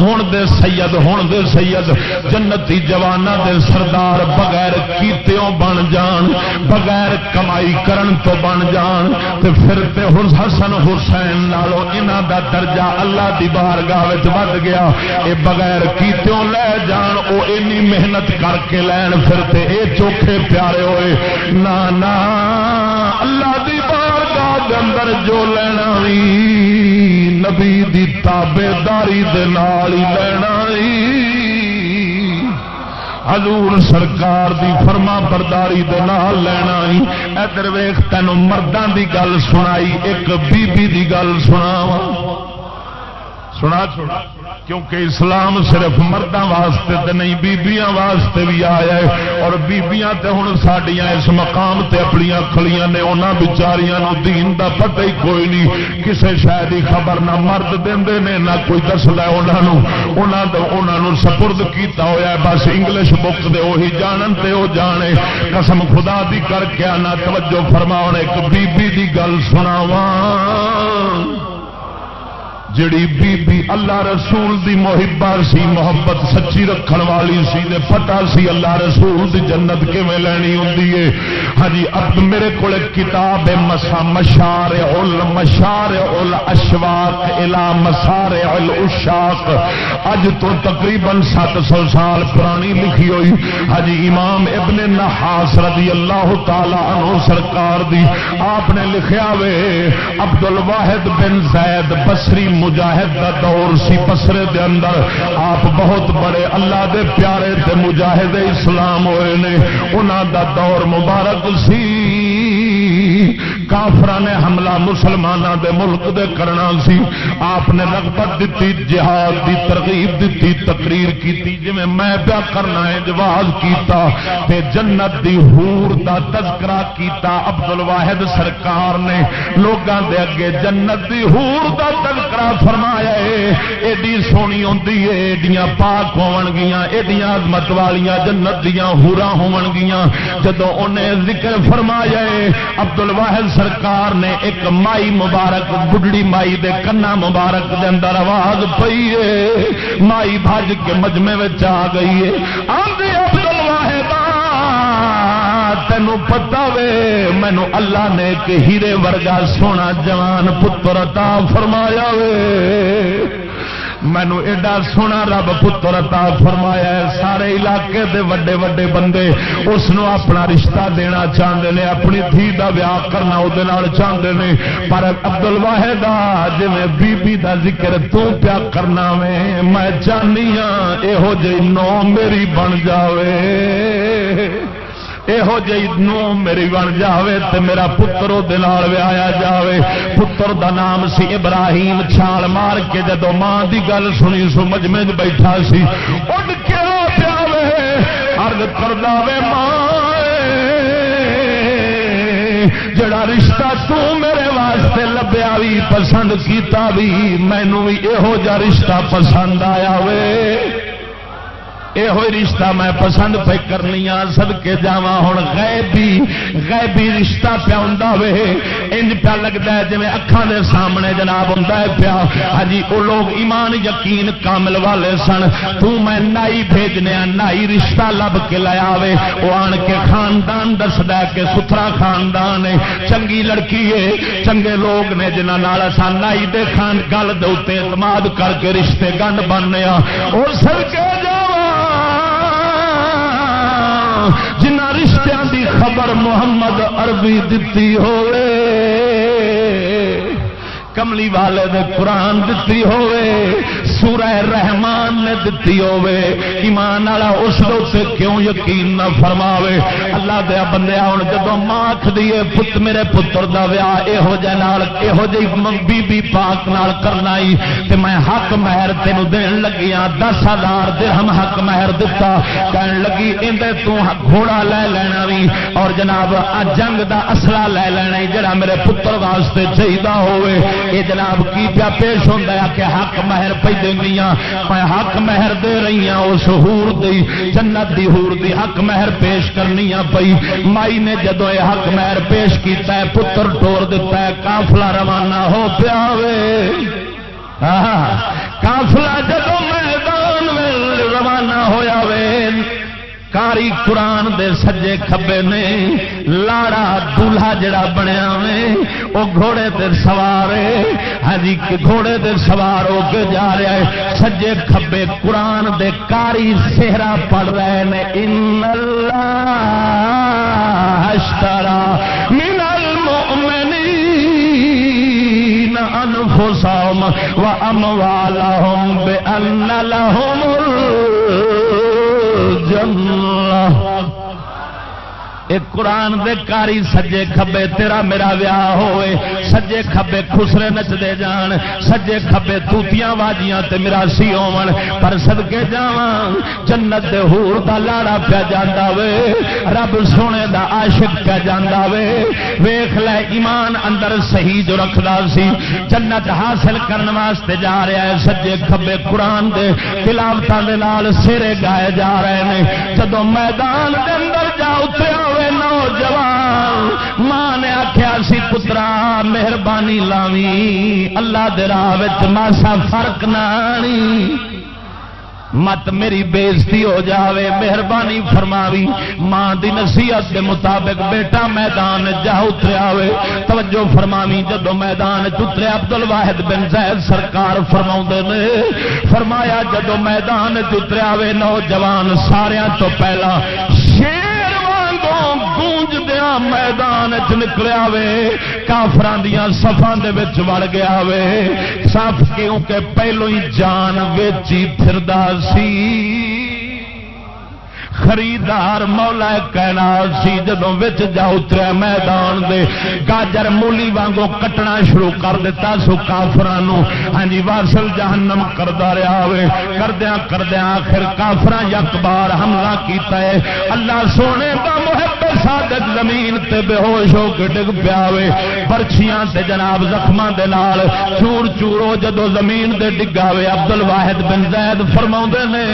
[SPEAKER 2] ہون دے سید، ہون دے سید جنتی جوانا دے سردار بغیر کیتیوں بن جان، بغیر کمائی کرن تو بن جان، تے پھر تے حسن حسین نالو انہ دا درجہ اللہ دی بارگاہ وچ ود گیا، اے بغیر کیتیوں لے جان، او اینی محنت کر کے لین، پھر تے اے چوکھے پیارے ہوئے، نا نا اللہ دی بارگاہ اندر جو لینا نبی دی تابے داری لینا حضور سرکار دی فرما برداری دے نال لینا ادھر ویخ تینوں مردوں دی گل سنائی، ایک بی بی دی گل سناواں۔ سنا چھوڑا کیونکہ اسلام صرف مردوں واسطے تے نہیں، بیبیاں واسطے بھی آیا ہے۔ اور بیبیاں تے ہوں سڈیا اس مقام تے اپنی کھلیاں نے انہوں بچاریاں نو دین دا پتہ ہی کوئی نہیں۔ کسے شاید ہی خبر نہ مرد دے نے، نہ کوئی دستا انہوں سپرد کیتا ہوا ہے، بس انگلش بک دے وہی جانن تے وہ جانے۔ قسم خدا دی کر کے آنا، توجہ فرماؤ، ایک بی بی دی گل سناواں۔ جڑی بی بی اللہ رسول دی محبہ سی، محبت سچی رکھن والی سی دے پتا سی اللہ رسول دی جنت کیویں لینی ہوندی ہے ہاں جی اب میرے کول کتاب ہے، مسا مشار ال مشار ال اشواق الا مسار ال اشاق اج تو تقریباً 700 سال پرانی لکھی ہوئی۔ ہاں جی امام ابن نحاس رضی اللہ تعالی عنہ سرکار دی، آپ نے لکھیا وے عبد الواحد بن زید بصری مجاہد کا دور سی پسرے دے اندر آپ بہت بڑے اللہ دے پیارے تے مجاہد اسلام ہوئے نے انہوں دا دور مبارک سی۔ کافر نے حملہ مسلمانوں دے ملک دے کرنا سی۔ آپ نے رغبت دیتی جہاد دی ترغیب دیتی تقریر کی جی میں پیا کرنا ہے، جواز کیتا تے جنت دی حور دا تذکرہ کیتا۔ عبد الواحد سرکار نے لوگوں دے اگے جنت دی حور دا تذکرہ فرمایا ایڈی سونی ہوتی ہے، ایڈیاں پاک ہون گیا ایڈیاں عظمت والیاں جنت دیا ہورا ہون گیا جدو انہیں ذکر فرمایا عبد الواحد سرکار نے ایک مائی مبارک بڑھڑی مائی دے کنا مبارک دے اندر آواز پئی ہے۔ مائی بھج کے مجمے آ گئی ہے۔ آدھے عبد الواحد تینوں پتا وے، مینو اللہ نے ایک ہیرے ورگا سونا جوان پتر تا فرمایا وے۔ مینو ایڈا سونا رب پتر عطا فرمایا ہے، سارے علاقے دے وڈے وڈے بندے اس اپنا رشتہ دینا چاہتے ہیں اپنی دھی دا ویاہ کرنا وہ چاہتے ہیں پر ابدل واحد جی بی بی دا ذکر تو پیا کرنا میں میں چاہنی ہاں یہو جی نو میری بن جاوے۔ یہو جی نو میری بن جائے تو میرا پتر وہ ویا جائے پتر دا نام سی ابراہیم چھال مار کے جدو ماں دی گل سنی سو مجمے بیٹھا سی اڈ کے پیا ارد کردا وے ماں جڑا رشتہ تو میرے واسطے لبیا بھی پسند کیتا بھی مینو بھی یہو جا رشتہ پسند آیا وے یہ رشتہ میں پسند پہ کرنی سد کے جا ہوں غیبی غیبی رشتہ پیا ہوں انج پیا لگتا ہے جی اکھان دے سامنے جناب ہوں پیا۔ ہاں جی، وہ لوگ ایمان یقین کامل والے سن۔ تو میں نائی بھیجنے نائی رشتہ لب کے لیا وے وہ آن کے خاندان دسد کہ ستھرا خاندان ہے۔ چنگی لڑکی ہے۔ چنگے لوگ نے جنہوں نائی دے خان، گل دے اعتماد کر کے رشتے گنڈ بننے اور سر کے جنہ رشتہ دی خبر محمد عربی دتی ہوئے۔ کملی والے نے قرآن دتی ہوئے، سورہ رحمان نے دتی ہوئے۔ ایمان والا اس سے کیوں یقین نہ فرماوے؟ اللہ دیا بندے ہوں جب ماں آخ دیے پت میرے پتر دا ویاہ یہو جہو جی بی بی پاک نال کرنا ہی تے میں حق مہر تین دین لگی ہاں دس ہزار درہم حق مہر دتا۔ کہن لگی اندر تو گھوڑا لے لینا بھی اور جناب جنگ دا اصلہ لے لینا جڑا میرے پتر واسطے چاہیے ہوئے۔ یہ جناب، کی پیا پیش ہوتا ہے؟ کہ حق مہر پہ دیا میں حق مہر دے رہی ہوں اس ہور دی، جنت دی ہور دی حق مہر پیش کرنی پئی۔ مائی نے جدو یہ حق مہر پیش کیتا ہے، پتر ٹور دیتا ہے کافلا روانہ ہو پیا کافلا جدو میدان روانہ ہوا کاری قرآن دے سجے کھبے نے، لاڑا دلہا جڑا بنیا وہ گھوڑے تے سوار ہاں جی گھوڑے تے سوار ہو کے جا رہا ہے۔ سجے کھبے قرآن دے کاری سہرا پڑ رہے ہیں ان اللہ اشترا من المؤمنین انفسهم واموالهم بان لهم جنة ایک قرآن دے کاری سجے کھبے، تیرا میرا ویاہ ہوئے۔ سجے کھبے خسرے نچدے جان۔ سجے کھبے توتیاں واجیاں تے میرا سی ہون پر صدقے جاواں، جنت دے حور دا لاڑا پیا جاندا وے۔ رب سونے دا عاشق پیا جاندا وے۔ ویکھ لے، ایمان اندر صحیح جو رکھدا سی۔ جنت حاصل کرن واسطے جا رہا ہے۔ سجے کھبے قرآن دے تلاوتاں دے نال سرے گائے جا رہے نے۔ جدوں میدان دے اندر جا اتریا نوجوان، ماں نے آخیا سی، پترا، مہربانی لاوی۔ اللہ دراہ ماسا فرق نہ مت میری بےزتی ہو جاوے، مہربانی فرماوی۔ ماں دی نصیحت کے مطابق بیٹا میدان جا اتریا ہوئے۔ توجہ فرماوی جدو میدان چتریا ابدل واحد بن زید سرکار فرما نے، فرمایا جدو میدان چتریا ہوئے، نوجوان سارا تو پہلا میدان چ نکلیا وے، کافران دیا سفان وڑ گیا وے۔ صاف کیونکہ پہلو ہی جان ویچی پھردا سی۔ خریدار مولا کہنا سی، جدوں جا اتریا میدان دے، گاجر مولی وانگو کٹنا شروع کر دیتا سو کافران ہاں جی واسل جہنم کردا رہا ہوئے۔ کردیا کردیا آخر کافر یک بار حملہ کیتا ہے۔ اللہ سونے کا محب صادق زمین تے بے ہوش ہو کے ڈگ پیا پرچیاں تے جناب زخماں دے نال چور چورو جدو زمین دے ڈگا وے عبد الواحد بن زید فرما نے،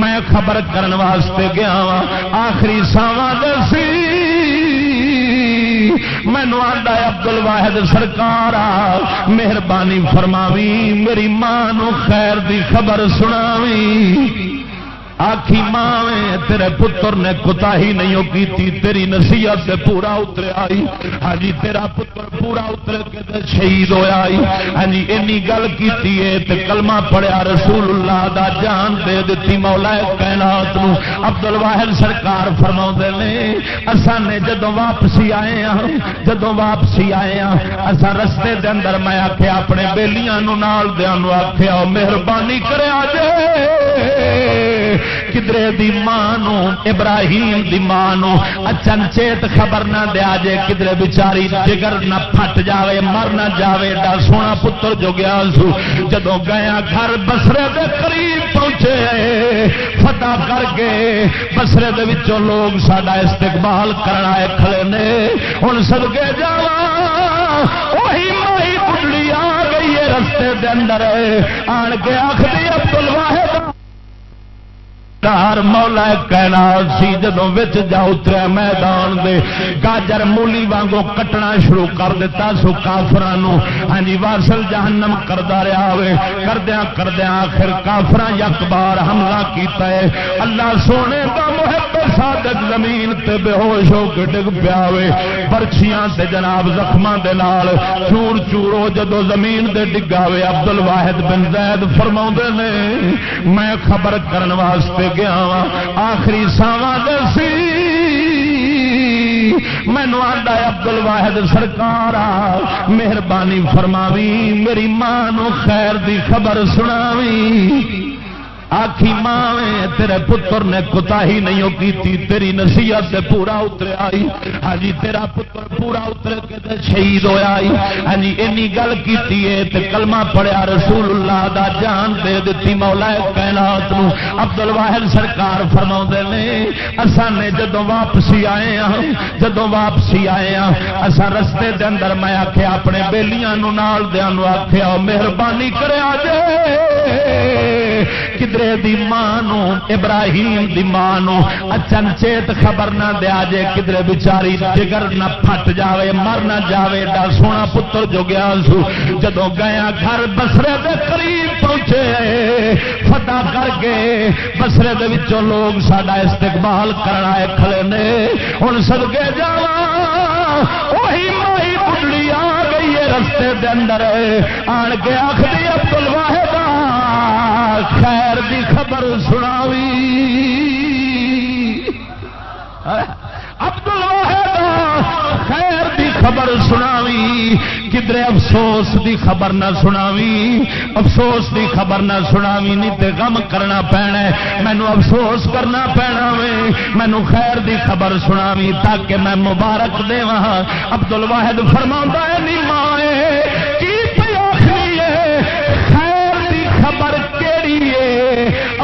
[SPEAKER 2] میں خبر کرن واسطے گیا وا، آخری ساوا دسی مینو آدھا ابدل واحد سرکار، مہربانی فرماوی، میری ماں نو خیر دی خبر سناوی۔ آخی ماں تیرے پتر نے کتا ہی نہیں کی تیری نصیحت سے پورا اتر آئی۔ ہاں جی تیرا پتر پورا اتر کے شہید ہوا ہاں جی این گل کی کلمہ پڑیا رسول اللہ دا جان دے دیتی مولا کائنات عبد الواحد سرکار فرما نے اسان نے جدو واپسی آئے ہاں جدو واپسی آئے ہاں اصا رستے دے اندر میں آخیا اپنے بےلیاں نال دیا آخیا مہربانی کرے کدرے دی ماں ابراہیم دی ماں اچن اچھا، چیت خبر نہ دیا جے کدرے بچاری جگر نہ پھٹ جاوے، مر نہ جاوے۔ ڈا سونا پتر جو گیا سو۔ جدو گیا گھر بسرے دے قریب پہنچے، فتح کر کے بسرے دے وچوں لوگ ساڈا استقبال کرنا ہے کھڑے نے۔ ہوں سدکے جا وہی مائی کٹڑی آ گئی ہے رستے دے اندر۔ آن کے آخری ابدل واحد گھر مولا کہنا سی جدو بچ جا اتریا میدان دے۔ گاجر مولی وانگو کٹنا شروع کر دیتا، سو کافر ہاں جی وارسل جہنم کرتا رہا ہوئے۔ کردیا کردیا آخر کافر یک بار حملہ کیتا ہے۔ اللہ سونے کا محب صادق زمین تے بے ہوش ہو کے ڈگ پیا ہوئے۔ پرچیاں تے جناب زخماں دے نال چور چور ہو جدو زمین دے ڈگا ہوئے۔ عبد الواحد بن زید فرما نے، میں خبر کرن واسطے گیا وا، آخری ساوا دسی مینو آدھا ابدل واحد سرکار، مہربانی فرماوی، میری ماں خیر دی خبر سناوی۔ آخی ماں تیرے پتر نے کتا ہی نہیں کی تیری نصیحت سے پورا اتر آئی۔ ہاں جی، تیرا پتر پورا اتر کے شہید ہوا ہاں جی این گل کی کلمہ پڑیا رسول اللہ دا جان دے دیتی مولا کائنات عبد الواحد سرکار فرما نے اسان نے جدو واپسی آئے ہاں جدو واپسی آئے ہاں اسا رستے دے اندر میں آخیا اپنے بےلیاں نال دیا آخیا مہربانی کرے کدھر دی ماں ابراہیم دی ماں اچن چیت خبر نہ دیا جے کدھر بچاری جگر نہ پھٹ جاوے، مر نہ جاوے۔ ڈا سونا پتر جو گیا سو۔ جدو گیا گھر بسرے دے قریب پہنچے، فتح کر کے بسرے دے وچوں لوگ ساڈا استقبال کرنا ہے کھڑے نے۔ ہوں سدکے جا وہی مائی کٹڑی آ گئی ہے رستے دے اندر۔ آن کے آخری ابدل خیر دی خبر سناوی۔ ابدل خیر دی خبر سناوی۔ کدھر افسوس دی خبر نہ سناوی۔ افسوس دی خبر نہ سناوی، نہیں تے غم کرنا پینا مینو افسوس کرنا پینا وے۔ مینو خیر دی خبر سناوی تاکہ میں مبارک دے وہاں ابدل واحد فرما ہے، نہیں ماں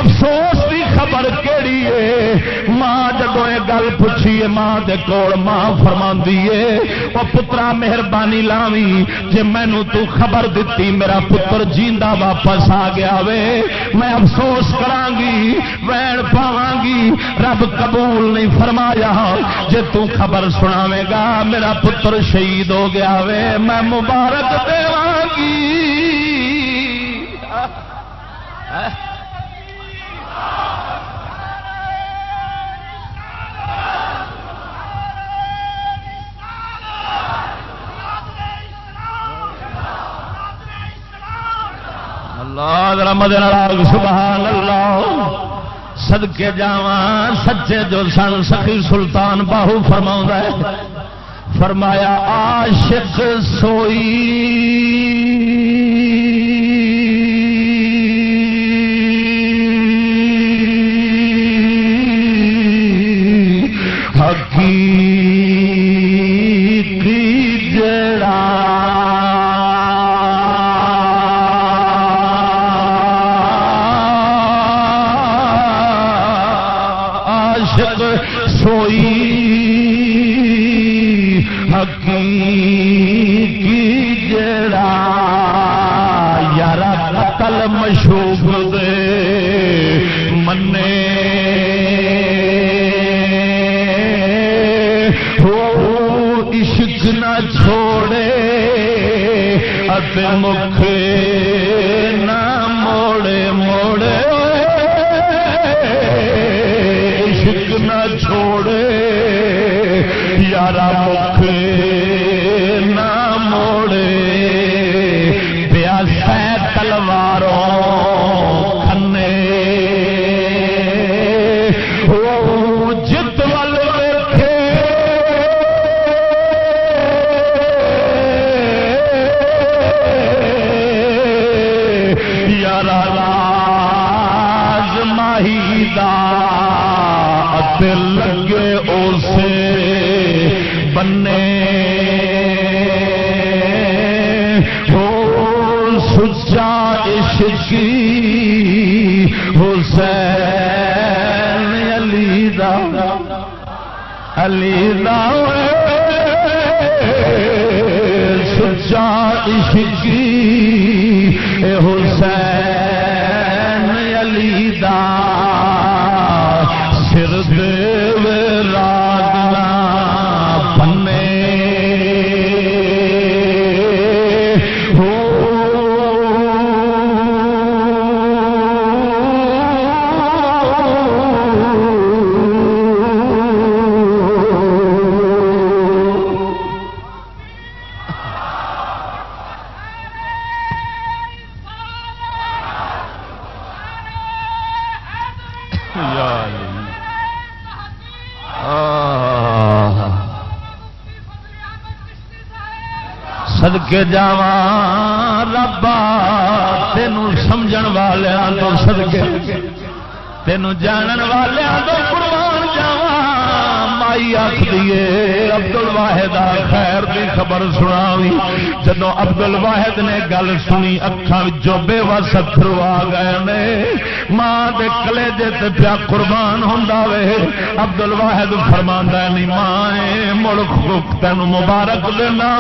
[SPEAKER 2] افسوس کی خبر کہڑی ہے؟ ماں جب یہ گل پوچھی ماں دے کول ماں فرما دیے وہ پترا مہربانی لاوی جی مینو تو خبر دیتی میرا پتر جیندا واپس آ گیا وے، میں افسوس کرا گی وین پاوا گی رب قبول نہیں فرمایا جی تو خبر سناوے گا، میرا پتر شہید ہو گیا وے، میں مبارک دے گی اللہ سبحان اللہ۔ سدکے جا سچے جو سن، سخی سلطان باہو فرما ہے۔ فرمایا، عاشق سوئی۔ عشقی حسین علی دا سر دے سدکے جاوا ربا تینوں سمجھن والوں تو سدکے تینوں جانن والوں تو قربان جاوا مائی آخری ابدل واحد خیر دی خبر سناوی۔ جدو ابدل واحد نے گل سنی اکھان جو بے وس اترو آ گئے نے۔ ماں دے کلیجے تے پیا قربان ہوندا وے۔ ابدل واحد فرماندا نہیں ماں ملک تینوں مبارک دینا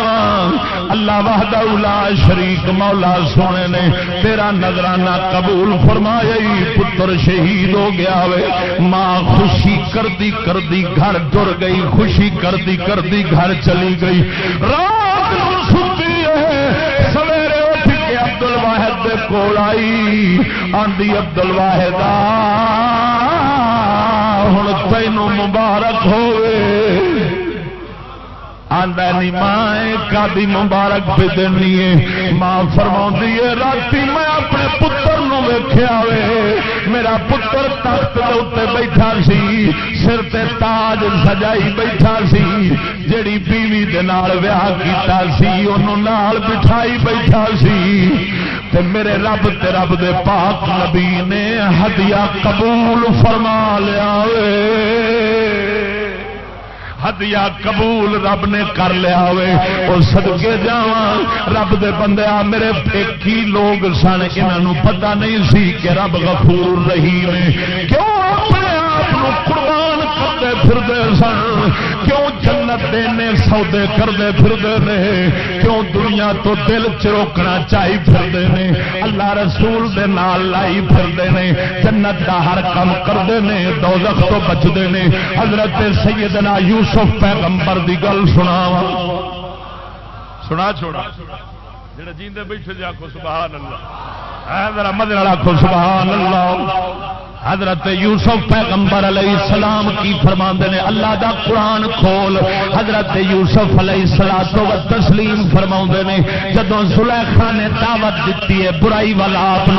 [SPEAKER 2] اللہ وحدہ لا شریک مولا سونے نے تیرا نظرانہ قبول فرمایا پتر شہید ہو گیا وے۔ ماں خوشی کردی کردی گھر ٹر گئی، خوشی کردی کردی گھر چلی گئی۔ رات نو ستی ہے، سویرے اٹھ کے ابدل واحد دے کول آئی۔ آندی ابدل واحد ہوں تینوں مبارک ہوئے۔ آدھا نہیں ماں کا مبارک پہ دینی ہے۔ ماں فرما ہے رات میں اپنے پتر نو ویخیا وے میرا پتر تخت اتنے بیٹھا سی، سر تے تاج سجائی بیٹھا سی۔ جیڑی بیوی دے نال ویاہ کیتا سی انہوں نال بٹھائی بیٹھا سی۔ تے میرے رب تے رب دے پاک نبی نے ہدیہ قبول فرما لیا وے ہدیا قبول رب نے کر لیا ہوئے اور سدکے جا رب دے بندے، آ میرے پیکی لوگ سن یہاں پتا نہیں سی کہ رب غفور رہی نے کیوں اپنے آپ قربان کرتے پھرتے سن؟ کیوں جنت دینے سودے کرتے پھرتے نے؟ کیوں دنیا تو دل چروکنا چاہی پھرتے نے؟ اللہ رسول دے نال لائی پھرتے نے؟ جنت کا ہر کام کرتے ہیں دوزخ تو بچتے ہیں حضرت سیدنا یوسف پیغمبر دی گل سنا
[SPEAKER 3] سنا چھوڑا۔ جڑا جیندے بیٹھے جا کو سبحان اللہ۔
[SPEAKER 2] اے ذرا مدر آخو سبحان اللہ۔ حضرت یوسف پیغمبر علیہ السلام کی فرما نے، اللہ دا قرآن کھول۔ حضرت یوسف علیہ السلام و تسلیم فرما نے جدو زلیخا نے دعوت دیتی ہے برائی والا آپ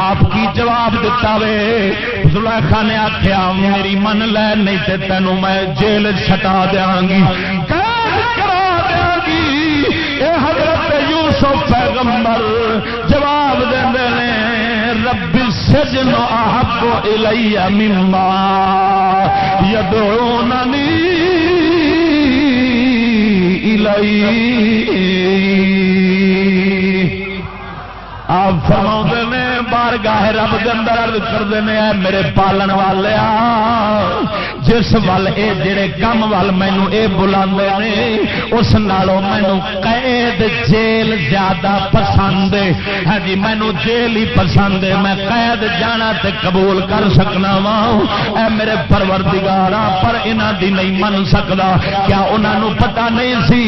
[SPEAKER 2] آپ کی جواب دیتا وے۔ زلیخا نے آخیا میری من لے، نہیں تے تینوں میں جیل چھٹا دیا گی۔ قید کرا دیا گی۔ اے حضرت یوسف پیغمبر جواب دے رب سجن احب الی مما یدعوننی الی آپ فرما نے بار گاہ رب دے اندر عرض کرتے ہیں، میرے پالن والے جس ول اے جڑے کم ول مینو اے بلا اس نالوں مینو قید جیل زیادہ پسند ہے۔ ہاں جی مینو جیل ہی پسند ہے۔ میں قید جانا تے قبول کر سکنا وا اے میرے پروردگارا پر انہاں دی نہیں من سکدا۔ کیا انہاں نو پتہ نہیں سی؟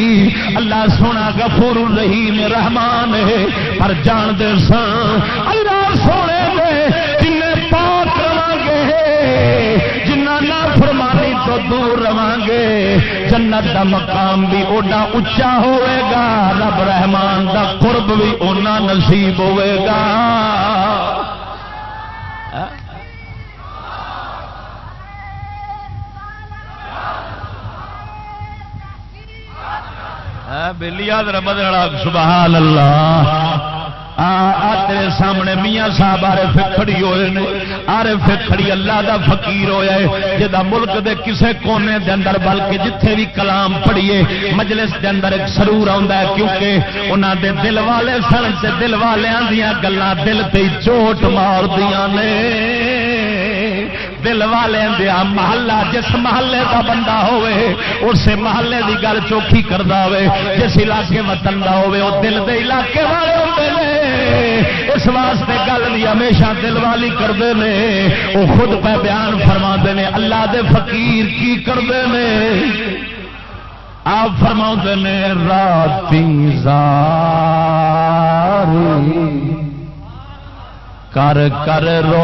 [SPEAKER 2] اللہ سونا غفور رحیم رحمان ہے۔ پر جان دے سن، اللہ سونے دے جن پاک رواں گے۔ تو دور رواں گے جنت دا مقام بھی اوڈا اچا ہوئے گا۔ رب رحمان دا قرب بھی اونا نصیب ہوئے گا۔
[SPEAKER 4] ہاں، بلی رمد سبحان اللہ۔
[SPEAKER 2] تیرے سامنے میاں صاحب آرے فکڑی ہوئے نے۔ آرے فکڑی اللہ دا فقیر ہویا ہے۔ جدا ملک دے کسے کونے دے اندر، بلکہ جتھے بھی کلام پڑھیے، مجلس دے اندر ایک سرور آندا ہے۔ کیونکہ انہاں دے دل والے سن تے دل والے دیاں گلاں دل تے چوٹ مار دیاں نے۔ دل والے دیا محلہ، جس محلے کا بندہ ہوے اسے محلے کی گل چوکھی کرتا ہوے جس علاقے وطن کا ہوے وہ دل دے علاقے والے ہوتے ہیں اس واسطے گل بھی ہمیشہ دل والی کرتے ہیں وہ خود پہ بیان فرما نے، اللہ دے فقیر کی کرتے ہیں آپ فرما نے، راتی کر کر رو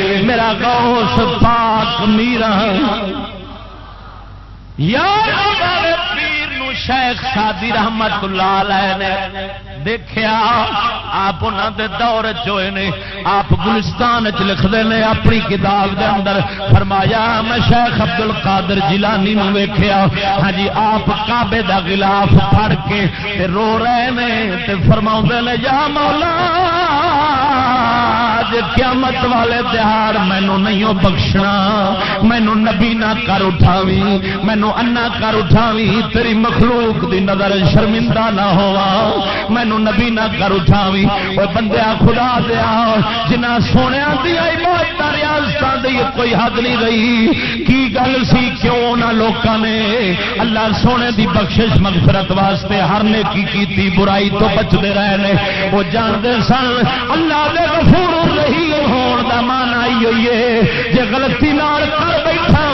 [SPEAKER 2] گوش پاک میرا یار پیر نو شیخ شادی رحمت اللہ علیہ نے دیکھا آپ دے دور چوئے نے، آپ گلستان چ لکھتے ہیں اپنی کتاب دے اندر فرمایا، میں شیخ ابد ال جیلانی ویخیا ہاں جی آپ کابے دا گلاف پھڑ کے رو رہے ہیں فرما نے جا مولا قیامت والے تہار مینو نہیں بخشنا مینو نبی نہ کر اٹھاوی مینو انا کر اٹھاوی، تیری مخلوق دی نظر شرمندہ نہ ہوا مینو نبی نہ کر اٹھاوی۔ وہ بندیا خدا دیا جنہ سونے دیا ریاست دی کوئی حد نہیں رہی۔ کی گل سی کیوں نہ لوکاں نے؟ اللہ سونے دی بخشش مغفرت واسطے ہر نے کی کیتی، برائی تو بچتے رہے وہ جانتے سن، اللہ دے غفور رحیم ہون دا مان آئی ہوئی ہے۔ جے غلطی نال کر بیٹھا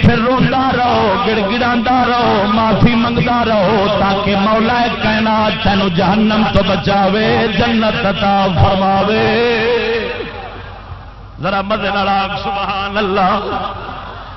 [SPEAKER 2] پھر روندا رہو گڑ گڑا رہو، معافی منگتا رہو تاکہ مولا کائنات تینو جہنم تو بچاوے، جنت عطا فرماوے۔ ذرا مدے نال سبحان اللہ۔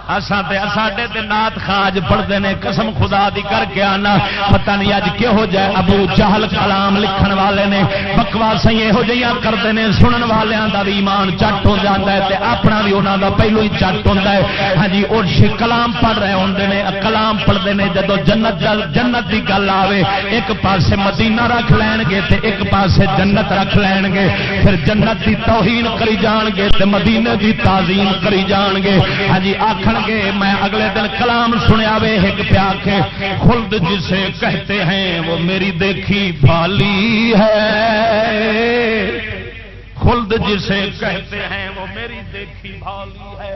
[SPEAKER 2] ساڈے نات خاج پڑھتے ہیں قسم خدا دی کر کے آنا۔ پتہ نہیں اج کہو جائے۔ ابو چہل کلام لکھن والے نے بکواس یہو جہاں کرتے ہیں سنن والوں کا بھی ایمان چٹ ہو جاتا ہے اپنا بھی انہوں کا پہلو ہی چٹ ہوتا ہے۔ ہاں جی وہ کلام پڑھ رہے ہوں نے، کلام پڑھتے ہیں جدو جنت جنت کی گل آئے ایک پاسے مدینہ رکھ لین گے تے ایک پاسے جنت رکھ لین گے۔ پھر جنت کی توہین کری جان گے تے مدینے کی تعظیم کری جان گے۔ ہاں جی گے میں اگلے دن کلام سنیا وے ایک پیا کے خلد جسے کہتے ہیں، وہ میری دیکھی بھالی ہے۔ خلد جسے کہتے ہیں، وہ میری دیکھی بھالی ہے۔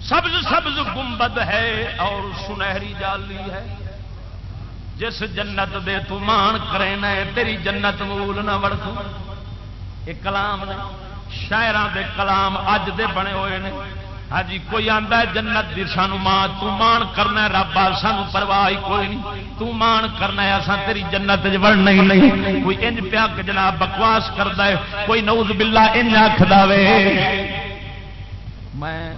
[SPEAKER 2] سبز سبز گنبد ہے اور سنہری جالی ہے۔ جس جنت دے تو مان کرے تیری جنت مول نہ بڑھ یہ کلام نہیں شاعران دے کلام اج دے بنے ہوئے نے۔ ہاں جی، کوئی آتا ہے جنت دی، سانو ماں مان کرنا رب، سانو پرواہ کوئی نہیں۔ تو مان کرنا ہے، اساں تیری جنت بڑھنا ہی نہیں۔ کوئی انج پیا کہ جناب بکواس کرتا ہے، کوئی نوز بلا ان آخد میں،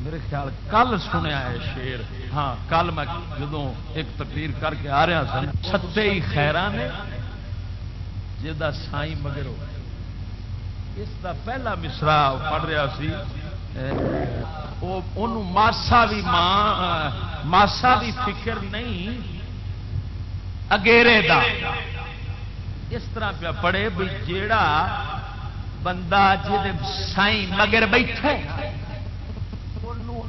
[SPEAKER 2] میرے خیال کل سنیا ہے شیر ہاں کل میں جدو ایک تقریر کر کے آ رہا سن چھتے ہی خیران نے جا سائی مگر ہو۔ اس کا پہلا مصرا پڑھ رہا سی ماسا بھی ماں، ماسا بھی فکر نہیں، اگیرے دا۔ اس طرح پیا پڑے بھی جیڑا بندہ جی سائی مگر بیٹھے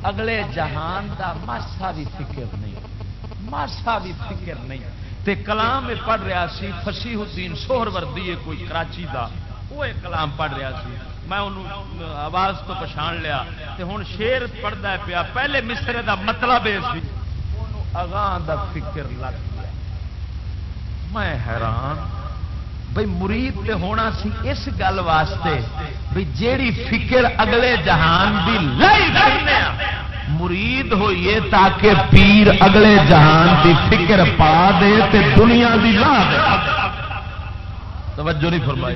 [SPEAKER 2] اگلے جہان دا ماسا بھی فکر نہیں، ماسا بھی فکر نہیں۔ تے کلام پڑھ رہا سی فسیح الدین سوہر وردی ہے کوئی کراچی دا۔ وہ ایک کلام پڑھ رہا سی۔ میں انہوں آواز تو پچھان لیا تے ہوں شیر پڑھتا پیا۔ پہلے مصرے دا مطلب یہ سی۔ اگاں دا فکر لگ گیا۔ میں حیران۔ بھائی مرید تے ہونا سی اس گل واسطے بھائی جیڑی فکر اگلے جہان دی لائی کرنے مرید ہوئیے تاکہ پیر اگلے جہان دی فکر پا دے تے دنیا دی لا دے۔ توجہ نہیں فرمائی۔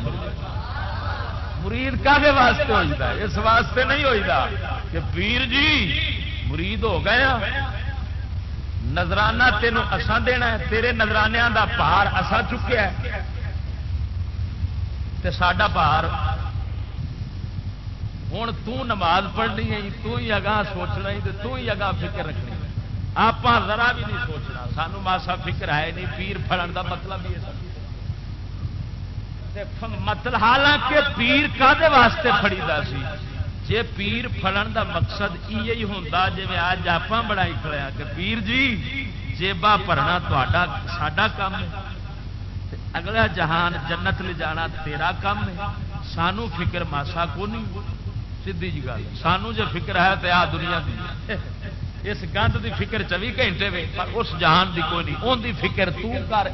[SPEAKER 2] مرید کاغے واسطے ہوتا ہے؟ اس واسطے نہیں ہوتا کہ پیر جی مرید ہو گیا ہاں۔ نظرانہ تینوں اسان دینا ہے، تیرے نظرانے دا پار اسا چکیا ہے تے ساڈا بھار ہوں نماز پڑھنی ہے، تو ہی اگاں سوچنا ہی تو ہی اگاں فکر رکھنی آپ ذرا بھی نہیں سوچنا، سانو ماسا فکر ہے نہیں، پیر فڑن دا مطلب یہ مطلب حالانکہ پیر کدے واسطے فڑیدا سی؟ جے پیر فڑن دا مقصد یہ ہوتا جی اج آپ بڑائی کھڑے کہ پیر جی جیبا بھرنا تا ساڈا کام ہے۔ اگلا جہان جنت لے جانا تیرا کام ہے۔ سانو فکر ماسا کو نہیں سی جی گل۔ سانو جو فکر ہے تو آ دنیا دی۔ اس گند دی فکر چوبی گھنٹے میں پر اس جہان دی کوئی نہیں۔ ان دی فکر تو کر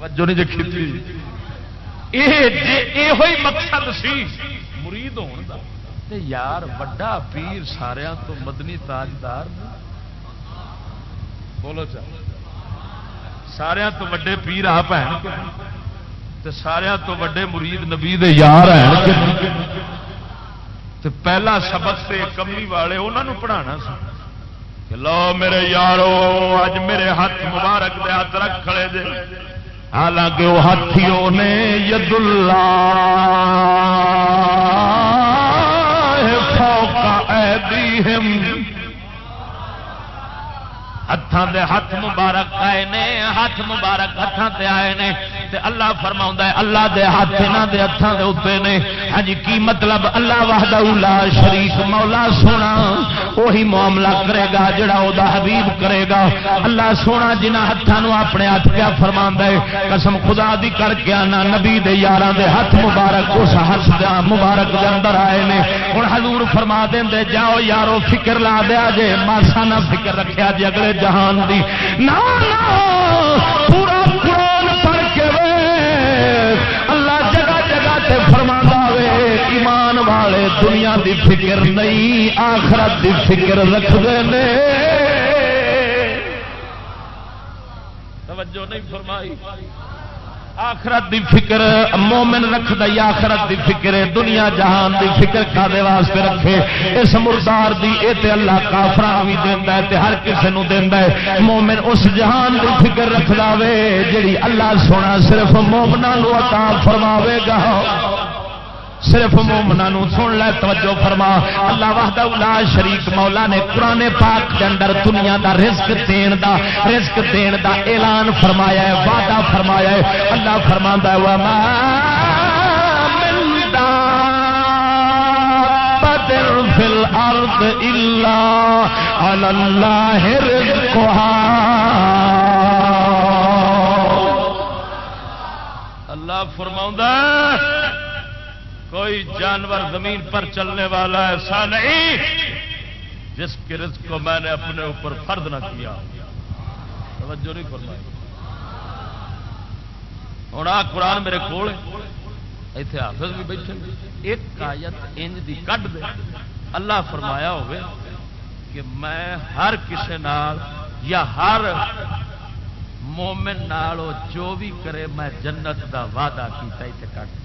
[SPEAKER 2] توجہ نہیں رکھی یہ جی- مقصد سی۔ مرید ہون دا۔ تے یار وڈا پیر سارا تو مدنی تاجدار بولو چل سارا تو وڈے پیر آپ ہیں سارا تو وڈے مرید نبی دے یار ہیں پہلا سبق سے کمی والے انہوں پڑھانا سا لو میرے یارو اج میرے ہاتھ مبارک دے ہاتھ رکھ کھڑے دے حالانکہ وہ ہاتھیوں نے ید اللہ فوق ایدیہم۔ ہاتھوں دے ہاتھ مبارک آئے نے ہاتھ مبارک ہاتھوں تے آئے نے۔ تے اللہ فرما ہے، اللہ دے ہاتھ یہاں دے ہاتھوں دے اتنے نے۔ ہاں جی کی مطلب؟ اللہ وحدہ لا شریف مولا سونا وہی معاملہ کرے گا جڑا وہ حبیب کرے گا۔ اللہ سونا جنہ ہاتھوں اپنے ہاتھ کیا فرما ہے، قسم خدا دی کر کے آنا، نبی دے یار دے ہاتھ مبارک، اس ہاتھ مبارک دے اندر آئے نے۔ ہوں حضور فرما دیں دے جاؤ یارو، فکر لا دیا جے، ماسا نہ فکر رکھا جی اگلے جہان دی۔ نا نا پورا والے دنیا دی فکر نہیں، آخرت دی فکر رکھتے ہیں توجہ نہیں فرمائی۔ آخرت دی فکر مومن رکھ دئی آخرت دی فکر دنیا جہان دی فکر کھے واسطے رکھے۔ اس مردار دی اے تے اللہ کافرا بھی دینا ہے، تے ہر کسی نو دینا ہے۔ مومن اس جہان دی فکر رکھ وے جڑی اللہ سونا صرف مومنا عطا فرماوے گا۔ صرف مومنا سن لے، توجہ فرما۔ اللہ وحدہ لا شریک مولا نے قرآن پاک کے اندر دنیا دا رزق دین دا، رزق دین دا اعلان فرمایا ہے، وعدہ فرمایا ہے۔ اللہ فرما ہے، وما في الأرض إلا على الله رزقها۔ اللہ فرماؤں کوئی جانور زمین پر چلنے والا ایسا نہیں جس کے رزق کو میں نے اپنے اوپر فرد نہ کیا توجہ نہیں فرمائی۔ ہوں آ قرآن میرے کو حافظ بھی بیٹھے ایک آیت انج دی کڈ دے۔ اللہ فرمایا ہوئے کہ میں ہر کسی نال یا ہر مومن نال جو بھی کرے میں جنت دا وعدہ کیتا ہی کٹ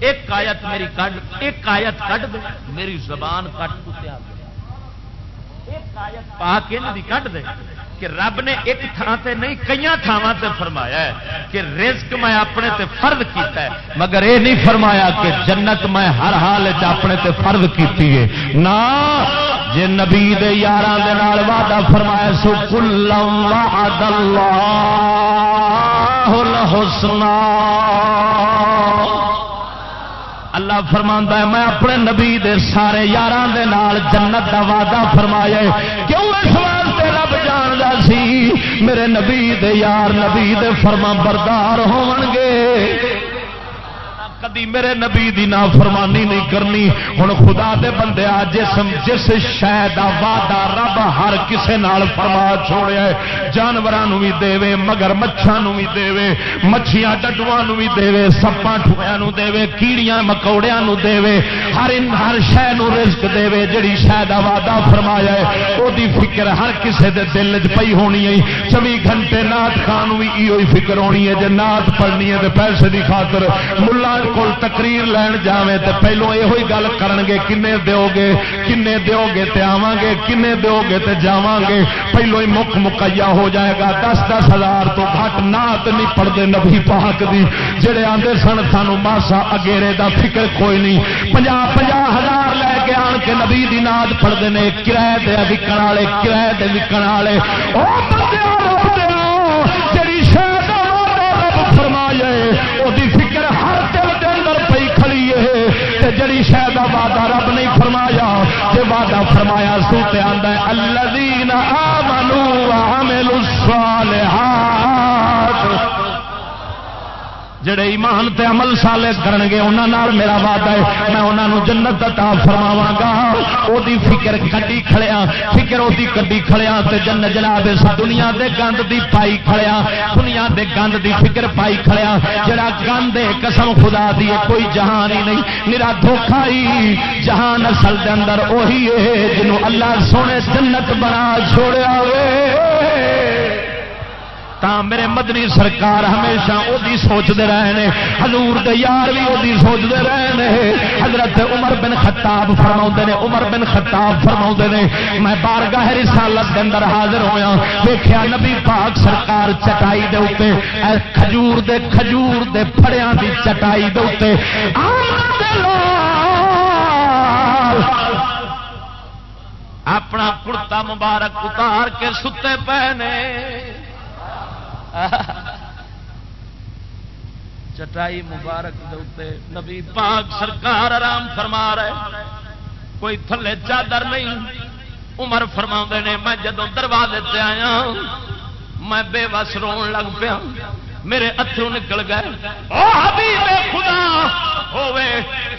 [SPEAKER 2] ایک آیت میری کٹ ایک آیت کٹ دے، میری زبان کٹ کتیا ایک آیت پا کے کٹ دے کہ رب نے ایک تھان سے نہیں کئی تھاواں تے فرمایا ہے کہ رزق میں اپنے تے فرد کیتا ہے۔ مگر یہ نہیں فرمایا کہ جنت میں ہر حال اپنے تے فرد کیتی ہے۔ نہ، جے نبی دے یاراں دے نال وعدہ فرمایا سو کلم وعد اللہ الحسنہ۔ اللہ فرماندا ہے، میں اپنے نبی دے سارے یاراں دے نال جنت دا وعدہ فرمایا کیوں اس واسطے رب جاندا سی؟ میرے نبی دے یار نبی دے فرما بردار ہون گے۔ کدی میرے نبی دی نافرمانی نہیں کرنی۔ ہن خدا دے بندے آ جس جس شے دا وعدہ رب ہر کسے نال فرما چھوڑیا ہے۔ بھی دے مگر مچھاں بھی دے مچھیاں ڈڈواں بھی دے سپاں ٹھویاں نو دے کیڑیاں مکوڑیاں دے ہر ہر شے نو رزق دے جڑی شے دا وعدہ فرمایا ہے او دی فکر ہر کسے دے دل وچ پئی ہونی ہے۔ 24 گھنٹے نات خان بھی ایو ہی فکر ہونی ہے، جے نات پڑھنی ہے تے پیسے دی خاطر۔ ملہ کول تقریر لین جاویں تے پہلو یہ گل کرن گے کنے دیو گے کنے دیو گے تے آواں گے کنے دیو گے تے جاواں گے پہلو ہی مک مکیا ہو جائے گا، دس دس ہزار تو گھٹ نات نہیں پڑھتے نبی پاک دی۔ جڑے آندے سن، سانو ماسا اگیرے دا فکر کوئی نہیں۔ پنجا پنجا ہزار لے کے آن کے نبی دی نات پڑھتے ہیں کرایہ دے وکن والے، کرایہ دے وکن والے۔ او بندے وعدہ فرمایا سو پہ آتا ہے الذین جڑے ایمان تے عمل سالے کرن گے انہاں نال میرا وعدہ ہے، میں انہاں نو جنت عطا فرماواں گا۔ او دی فکر کڈی کھڑیا، فکر او دی کڈی کھڑیا تے جنت جناب اس دنیا دے گند دی پائی کھڑیا، دنیا دے گند دی فکر پائی کھڑیا۔ جڑا گند ہے، قسم خدا دی کوئی جہان ہی نہیں۔ میرا دھوکا ہی جہان اصل دے اندر وہی ہے، جنوں اللہ سونے جنت بنا چھوڑیا وے تا میرے مدنی سرکار ہمیشہ وہی سوچتے رہے ہیں حضور دے یار بھی وہی سوچتے رہے حضرت عمر بن خطاب فرما نے، عمر بن خطاب فرما نے، میں بار گاہ رسالت کے اندر حاضر ہویا دیکھا نبی پاک سرکار چٹائی دے اتنے کھجور دے کھجور دے پڑیاں دی چٹائی دے اتنے اپنا کرتا مبارک اتار کے ستے پے نے۔ چٹائی مبارک دے نبی پاک سرکار آرام فرما رہے کوئی تھلے چادر نہیں۔ عمر فرما نے، میں جدو دروازے آیا میں بے بس رو لگ پیا میرے اترو نکل گئے۔ خدا ہوے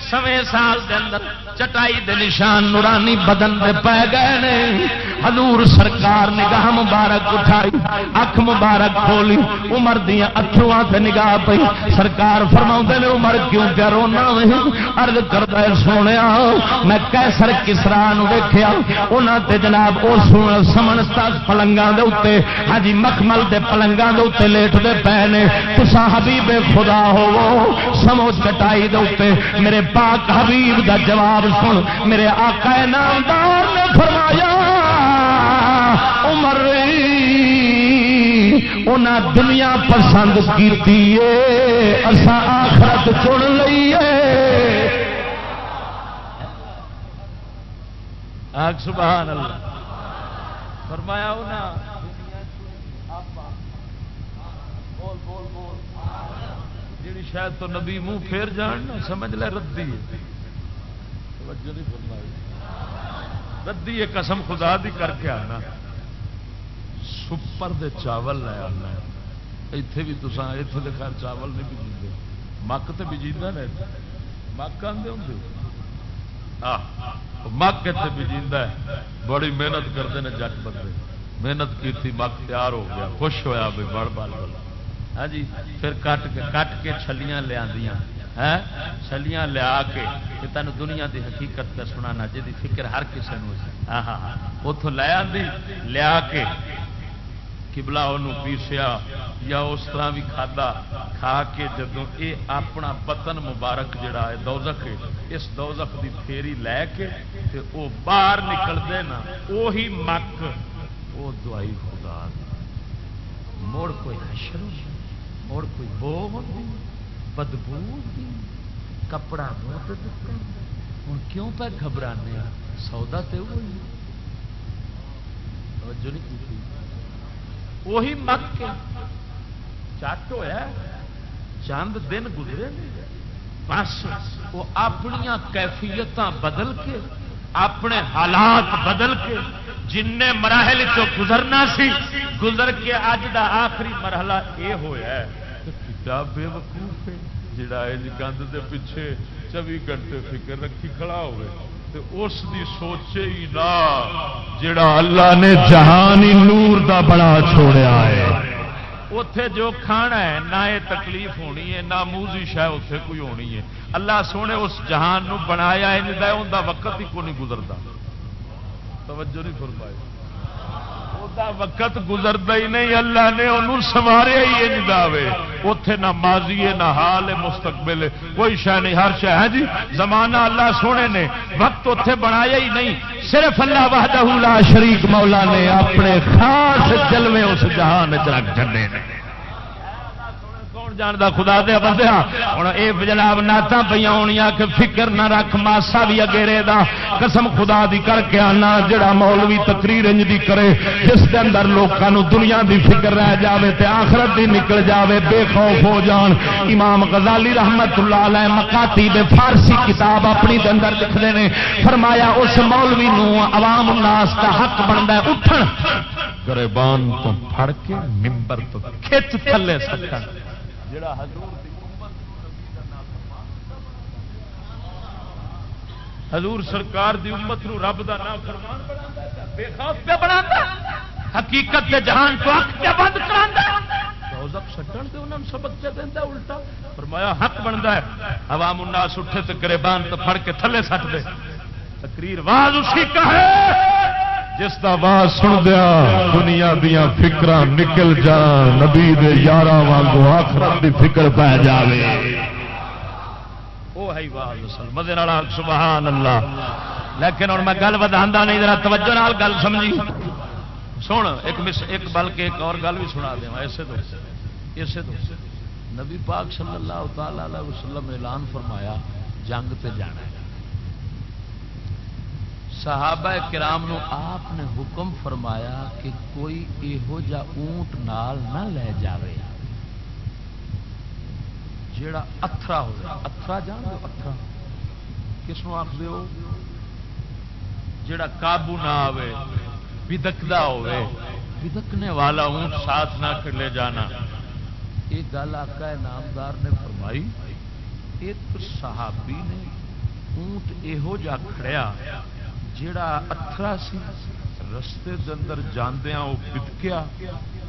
[SPEAKER 2] سویں سال دے اندر چٹائی دے نشان نورانی بدن دے پی گئے نے۔ حضور سرکار نگاہ مبارک اٹھائی، اکھ مبارک کھولی، عمر دیا اترواں سے نگاہ پی سرکار فرما نے، عمر کیوں پیا رونا ارد کرتا ہے سونے میں کیسر کسرا ویخیا انہوں تے جناب وہ سن سمن تک پلنگا دے اتنے ہاں جی مکمل دے پلنگا دے اتنے لیٹ دے پے نے تسا حبیب خدا ہو سمو چٹائی دے میرے پاک حبیب دا جواب سن. میرے آقا نامدار نے فرمایا، عمر دنیا پسند کی آخرت چن لیے سبحان اللہ۔ فرمایا جی شاید تو نبی منہ پھیر جان سمجھ لے، ردی ردی ایک قسم خدا دی کر کے آنا۔ سپر دے چاول لے آنا۔ اتے بھی تو اتنے دے خیر چاول نہیں بجیتے مک تو بجیتا نا مک آدھے ہوں مک اتنے بجیتا ہے۔ بڑی محنت کرتے ہیں جٹ بندے۔ محنت کی مک تیار ہو گیا۔ خوش ہوا بھی بڑ بال ہاں جی پھر کٹ کے کٹ کے چھلیاں لیا ہاں؟ چلیاں لیا کے تین دنیا دی حقیقت کا سنا جی فکر ہر کسی ہاں ہاں, ہاں۔ اتوں لے آدھی لیا کے کبلا پیسیا یا اس طرح بھی کھدا کھا کے جدو یہ اپنا پتن مبارک جڑا ہے، دوزخ ہے، اس دوزخ دی پھیری لے کے تے او باہر نکلتے نا وہی مک وہ دوائی خدا مڑ کوئی حشر مڑ کوئی بو ہوتی بدبو ہوتی کپڑا بہت ہوں کیوں پہ گھبرانے سودا تو وہی وہی مک کے۔ چٹ ہوا چند دن گزرے بس وہ اپنی کیفیت بدل کے، اپنے حالات بدل کے جن مراحل چ گزرنا سی، گزر کے اج دا آخری مرحلہ یہ ہوا کتا بے وقوف ہے، جڑا گند دے پیچھے چوبی گھنٹے فکر رکھی کھڑا ہوئے۔ اس دی سوچے ہی نہ جڑا اللہ نے جہانی نور دا بڑا چھوڑیا ہے۔ اتے جو کھانا ہے، نہ یہ تکلیف ہونی ہے، نہ موزی شاید اتے کوئی ہونی ہے۔ اللہ سونے اس جہان نو بنایا ان وقت ہی کو نہیں گزرتا۔ توجہ نہیں فرمائی۔ وقت گزرتا ہی نہیں، اللہ نے انہوں سواریا ہی نہیں دے اتے نہ ماضی ہے، نہ حال ہے، مستقبل ہے۔ کوئی شہ نہیں، ہر شہ ہے جی۔ زمانہ اللہ سونے نے وقت اتے بنایا ہی نہیں۔ صرف اللہ وحدہ لا شریک مولا نے اپنے خاص جلوے اس جہان چ رکھ چلے جانتا خدا دیا بندیا ہوں یہ جناب نعت پہ ہونی کہ فکر نہ رکھ، ماسا بھی اگیرے دا قسم خدا دی کر کے آنا، جڑا مولوی تقریر انج دی کرے، جس کے اندر لوگوں دنیا دی فکر رہ جاوے تے آخرت دی نکل جاوے، بے خوف ہو جان۔ امام غزالی رحمت اللہ علیہ مکاتی بے فارسی کتاب اپنی دے اندر لکھتے ہیں فرمایا اس مولوی نو عوام الناس کا حق بنتا ہے، اٹھن۔ گربان تو پھڑ کے ممبر تو کھچ تھلے سکن جڑا حضور حضور سرکار دی امت نو رب دا نام فرمان بے خوف پہ بنا حقیقت کے جہان کو حق پہ بند کراندا کرانا سٹن تے انہوں سبق چ دینا الٹا فرمایا، حق بنتا ہے۔ عوام الناس اٹھے تے گریبان تو پھڑ کے تھلے سٹ دے۔ تقریر واز اسی کا ہے۔ جس کا باز سن دیا، دنیا دیا فکر نکل جان، نبی یار واگو آخرت کی فکر پی جائے وہ ہے مزے سبحان اللہ۔ لیکن ہوں میں گل بتا نہیں، ذرا توجہ نال گل سمجھی۔ سن، ایک ایک بلکہ ایک اور گل بھی سنا دیا اسے تو اسے تو۔ نبی پاک صلی اللہ تعالی وسلم اعلان فرمایا، جنگ تے جانا ہے۔ صحابہ کرام نو آپ نے حکم فرمایا کہ کوئی یہو جا اونٹ نال نہ لے جاوے۔ جیڑا اترا ہو اترا جان دو اترا کس آخ ہو؟ جیڑا قابو نہ آوے بدکدا ہوے بدکنے والا اونٹ ساتھ نہ کر لے جانا۔ یہ گل آقا نامدار نے فرمائی۔ ایک صحابی نے اونٹ یہو جا کھڑیا۔ جڑا اترا سی رستے دے اندر جاندیا وہ بتکیا،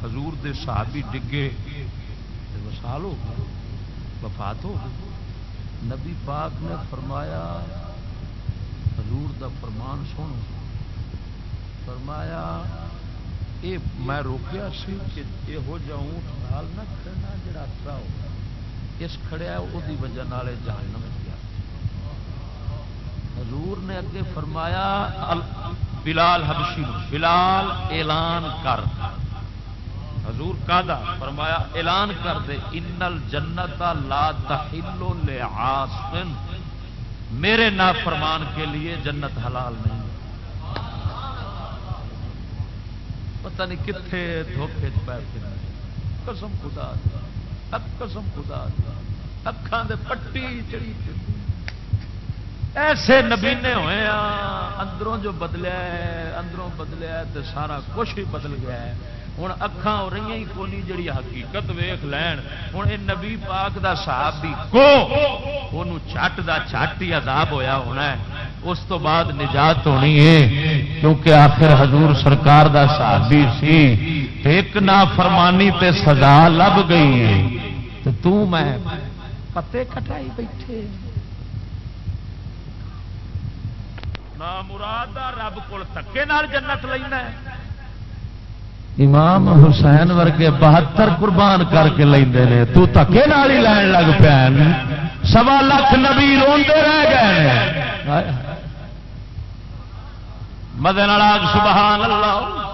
[SPEAKER 2] حضور دے صحابی ڈگے وسال ہو وفات ہو نبی پاک نے فرمایا، حضور دا فرمان سن فرمایا، اے میں روکیا سی کہ یہو جا اونٹ نال نہ کھڑنا جڑا اترا ہو، اس کھڑیا وہ وجہ جہنم حضور نے اگے فرمایا بلال حبشی بلال اعلان کر۔ حضور کا فرمایا، اعلان کر دے۔ انل جنت لا تحلو لعاصم۔ میرے نا فرمان کے لیے جنت حلال نہیں۔ پتہ نہیں کتنے دھوکھے پہ قسم خدا قسم خدا اکھان دے پٹی چڑی ایسے نبینے ہوئے اندروں جو بدلیا ہے اندروں بدلیا ہے تو سارا کچھ ہی بدل گیا ہے۔ ہوں اکھان ہو رہی ہی کونی جڑی حقیقت ویخ لین۔ ہوں یہ نبی پاک دا صاحب بھی کو چٹ دا چٹ ہی عذاب ہویا ہونا ہے۔ اس تو بعد نجات ہونی ہے، کیونکہ آخر حضور سرکار دا صحابی سی۔ ایک نا فرمانی تے سزا لب گئی ہے۔ تو میں پتے کٹائی بیٹھے۔ مراد رب کو تکے جنت لینا امام حسین ورگے بہتر قربان کر کے لے تو تکے ہی لین لگ پیا سوا لاکھ نبی روندے رہ گئے مدن سبحان اللہ۔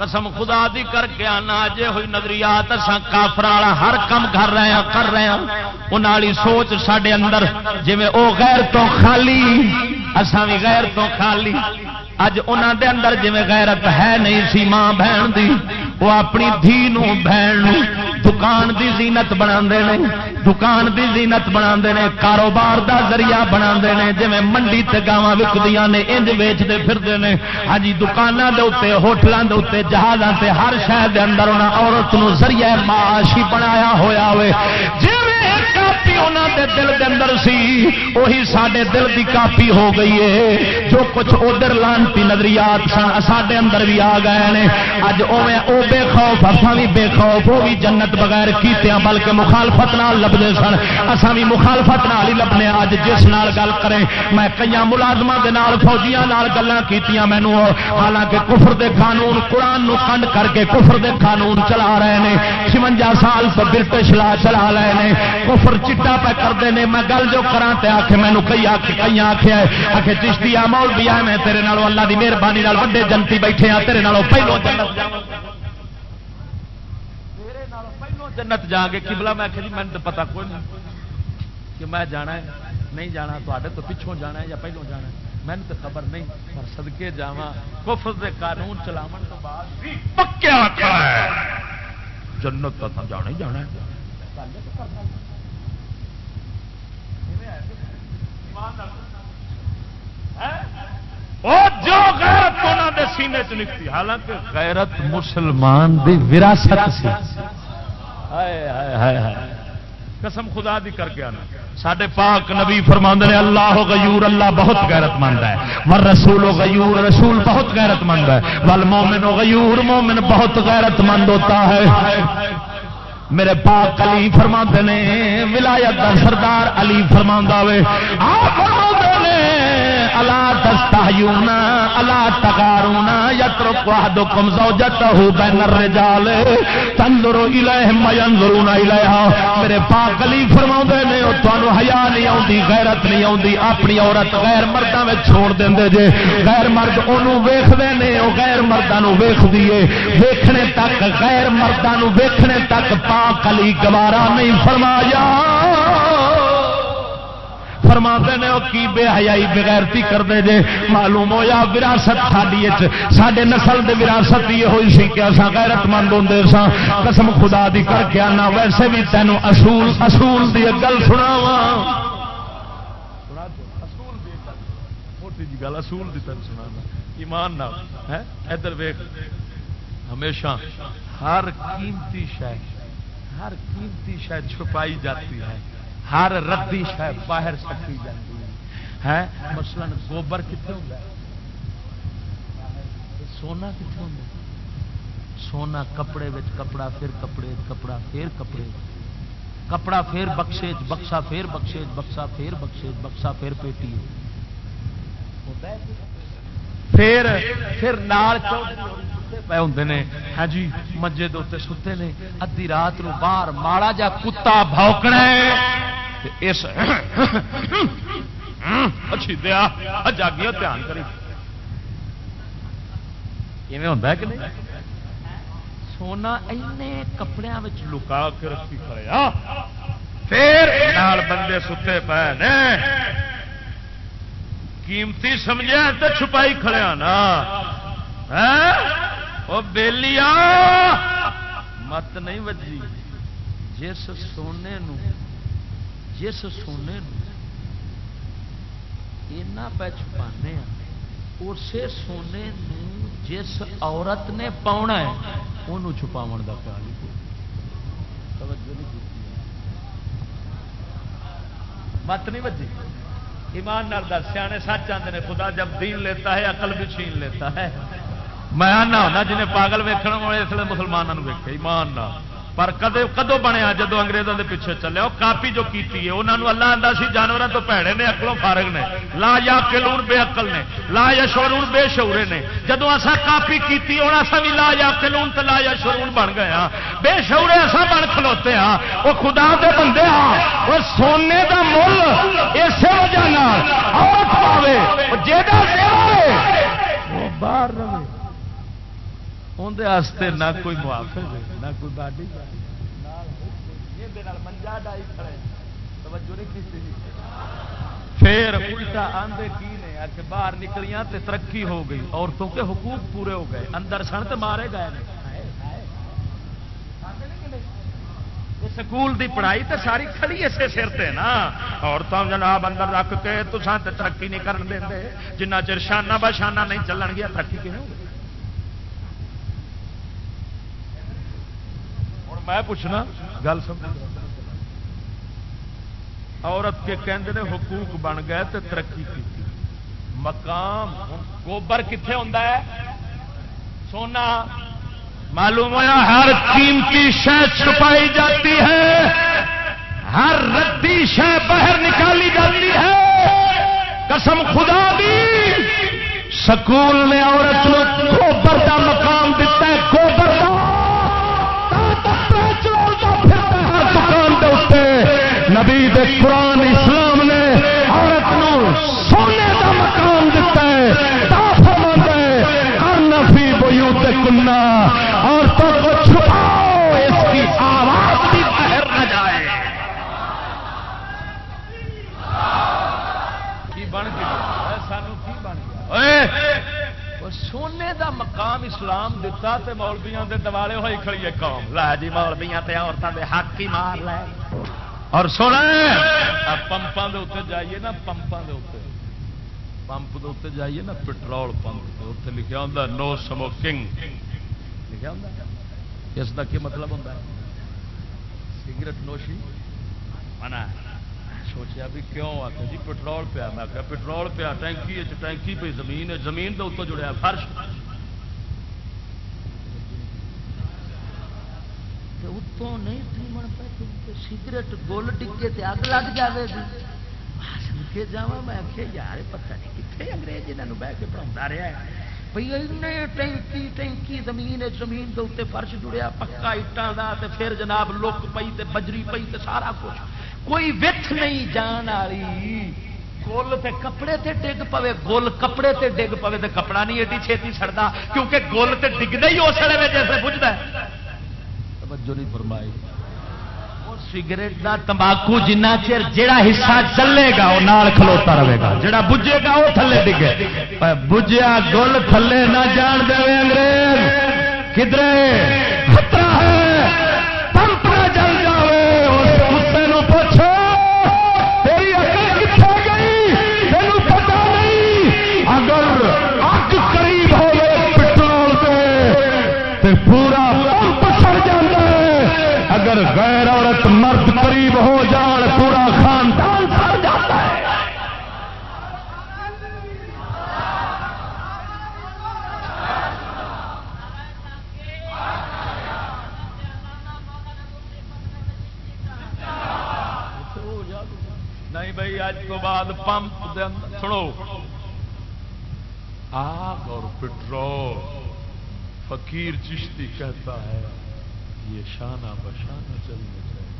[SPEAKER 2] قسم خدا دی کر کے آنا، جے ہوئی نظریات کافر والا ہر کم کر رہے ہیں کر رہے ہیں ان والی سوچ سڈے اندر جی وہ غیر تو خالی اسان بھی غیر تو خالی۔ اج انہوں دے اندر جی غیرت ہے نہیں سی ماں بہن دی، وہ اپنی دھی نو بہن نو دکان دی زینت بنا دکان دی زینت بنا کاروبار دا ذریعہ بنا جی منڈی تے گاواں وکدیاں نے، انج ویچتے پھرتے ہیں ہاں جی دکانوں کے اتنے ہوٹلوں کے اتنے جہازوں سے ہر شہر کے اندر انہیں عورت نو ذریعہ معاشی بنایا ہوا ہوئے۔ جی انہوں دے دل دے اندر سی وہی سڈے دل دی کاپی ہو گئی ہے۔ جو کچھ ادھر لانتی نظریات سن سڈے اندر بھی آ گئے ہیں اج اوے او بے خوف اصا بھی بے خوف۔ وہ بھی جنت بغیر کیتیا بلکہ مخالفت نال سن۔ اصا بھی مخالفت نال ہی لبنے اج جس نال گل کریں، میں کئی ملازموں کے نال، فوجیاں نال گلیں کیتیاں مینو حالانکہ کفر دے قانون قرآن نو کنڈ کر کے کفر دے قانون چلا رہے ہیں چونجا سال تو برٹش لا چلا رہے ہیں کفر چٹا پہ کرتے ہیں میں گل جو کرا تے آخ مینو کئی آخ کئی آخیا آخ چشتی آ مول بھی آ میں، تیرے نالوں اللہ کی مہربانی وڈے جنتی بیٹھے ہاں تیرے نالوں پہلو جنت جا کے کبلا میں آخر جی میں پتا کوئی نہیں کہ میں جانا ہے، نہیں جانا تے تو پچھوں جانا ہے یا پہلوں جانا ہے؟ میں تو خبر نہیں، پر سدکے جا کفر دے قانون چلاو تو بعد پکیا جنت تک جانا ہی جانا ہے۔ جو غیرت انہوں دے سینے چ نکتی، حالانکہ غیرت مسلمان دی وراثت سی۔ قسم خدا دی کر کے آنا۔ سڈے پاک نبی فرما نے، اللہ غیور اللہ بہت غیرت مند ہے۔ ور رسول غیور رسول بہت غیرت مند ہے۔ ول مومن غیور مومن بہت غیرت مند ہوتا ہے۔ میرے پاک علی فرما نے ولایت سردار علی فرما وے۔ الا تستحیونا الا تغارونا. یترک وحدکم زوجته بین الرجال. تنظروا الیہم وینظرون الیہا میرے پاک علی فرماوندے نے او تانوں حیا نہیں اوندی غیرت نہیں اوندی اپنی عورت غیر مرداں وچ چھوڑ دیندے جے۔ غیر مرد اونوں ویکھدے نے او غیر مرداں نو ویکھدی اے ویکھنے تک غیر مرداں نو ویکھنے تک پاک علی گوارا نہیں فرمایا۔ فرما نے وہ کی بے حیائی بغیرتی کرتے جے؟ معلوم ہوا وراثت ساری سڈے نسل کے وراثت یہ ہوئی سی کہ اصا غیرت مند ہوں سا قسم خدا دی کر کے آنا، ویسے بھی تینوں اصول اصول دی گل سنا وا جی گل، اصول دی تین سنا ایمان نہ ادھر ویخ ہمیشہ ہر قیمتی شہ ہر قیمتی شہ چھپائی جاتی ہے۔ ہر ردی شہ باہر سکی جاتی ہے۔ مثلا گوبر کتنے ہوتا ہے سونا کتنے ہوتا سونا کپڑے کپڑا، پھر کپڑے کپڑا، پھر کپڑے کپڑا پھر بخشے بکسا پھر بخشے بکسا پھر بخشے بکسا پھر پیٹی پھر پھر نال پے ہوں نے۔ ہاں جی مجھے دے ستے نے۔ ادی رات نو باہر ماڑا جا کتا بھوکنا اس اچھی دیا جاگیا دھیان کری۔ ہوتا ہے کہ نہیں؟ سونا اینے کپڑے لکا کے رکھی کھڑیا پھر بندے ستے پے نے۔ قیمتی سمجھا تو چھپائی کھڑیا نا ہاں؟ وہ مت نہیں وجی۔ جس سونے نو، جس سونے پہ چھپانے اسی سونے جس عورت نے پاؤنا ہے وہ چھپاو کا خیال ہی مت نہیں بجی ایمان در سیانے سچ آتے ہیں خدا جب دین لیتا ہے، عقل بھی چھین لیتا ہے۔ میں آنا ہونا جنہیں پاگل ویکن والے اس لیے مسلمانوں ویکے ایمان نہ پر کدے کدو بنیا جدو انگریزوں کے پیچھے چلے؟ وہ کاپی جو کی انہوں اللہ آتا سی جانوروں تو پیڑے نے اکلوں فارغ نے۔ لا یا کلون بے اقل نے، لا یا شورون بے شعورے نے۔ جدو اصا کاپی کی ہوں اصا بھی لا یا کلون تو لا یا شورون بن گئے ہاں۔ بے شعورے اصا بن کھلوتے ہاں۔ وہ خدا دے بندے ہاں وہ سونے کا مل اسی وجہ پاوے باہر رہے۔ اندر نہ کوئی موافق نہ کوئی باڈی پھر الٹا آندے کی نے کہ باہر نکلیاں تے ترقی ہو گئی، عورتوں کے حقوق پورے ہو گئے، اندر سن تو مارے گئے سکول دی پڑھائی تے ساری کھڑی اسے سر تے نا۔ عورتوں جناب اندر رکھ کے تو ترقی نہیں کرن دیں جنہ چر شانہ بشانہ نہیں چلن گیا، ترقی کیوں ہوں میں پوچھنا، گل سمجھ۔ عورت کے کہندے نے حقوق بن گئے تے ترقی کی مقام، گوبر کتنے ہوتا ہے؟ سونا، معلوم ہوا ہر قیمتی شہ چھپائی جاتی ہے۔ ہر ردی شہ باہر نکالی جاتی ہے۔ قسم خدا دی، سکول نے عورت کو گوبر کا مقام دیتا ہے، گوبر نبی قرآن اسلام نے عورت نو سونے کا مقام دیتا ہے کنہ عورتوں کو چھپاؤ اس کی آواز بھی باہر نہ جائے۔ کی بن گیا سانو کی بن گیا سونے دا مقام اسلام دتا تے مولبیاں دے دوالے ہوئی کھڑی ہے قوم۔ لا جی مولبیاں تے عورتوں دے حق ہی مار لے۔ اور سونا پمپاں دے اتنے جائیے نا، پمپاں دے اتنے پمپ کے اتنے جائیے نا پٹرول پمپ اتنے لکھا ہوں نو سموکنگ لکھا ہوں اس کا کیا مطلب ہوتا ہے؟ سگریٹ نوشی؟ منع سوچا بھی کیوں آتا جی پٹرول پیا؟ میں آخیا پٹرول پیا، ٹینکی ٹینکی پہ زمین زمین کے اتوں جڑیا فرش۔ اتوں نہیں تھی سگریٹ گول ڈگے اگ لگ جائے گی کے جا میں آخیا یار پتہ نہیں کتنے انگریز یہاں بہ کے پڑھا رہا ہے بھائی ٹینکی ٹینکی زمین زمین کے اتنے فرش جڑیا پکا اٹان کا پھر جناب لک پئی تے بجری پئی تے سارا کچھ کوئی وتھ نہیں جان والی گول تے کپڑے تے ڈگ پوے گول کپڑے تے ڈگ پوے تے کپڑا نہیں ایڈی چھتی سڑتا کیونکہ گول تے ڈگتا ہی اس ویلے جیسے بجتا ہے توجہ نہیں فرمائی سگریٹ کا تمباکو جنہ چر جڑا حصہ چلے گا وہ نال کھلوتا رہے گا۔ جڑا بجے گا وہ تھلے ڈگے۔ بجیا گل تھلے نہ جان دے انگریز۔ کدھر خطرہ ہے۔ اگر غیر عورت مرد قریب ہو جان پورا خاندان سڑ جاتا ہے۔ نہیں بھائی اج تو بعد پمپ سنو۔ آگ اور پٹرول، فقیر چشتی کہتا ہے۔ یہ شانہ بشانہ چلنا چاہیے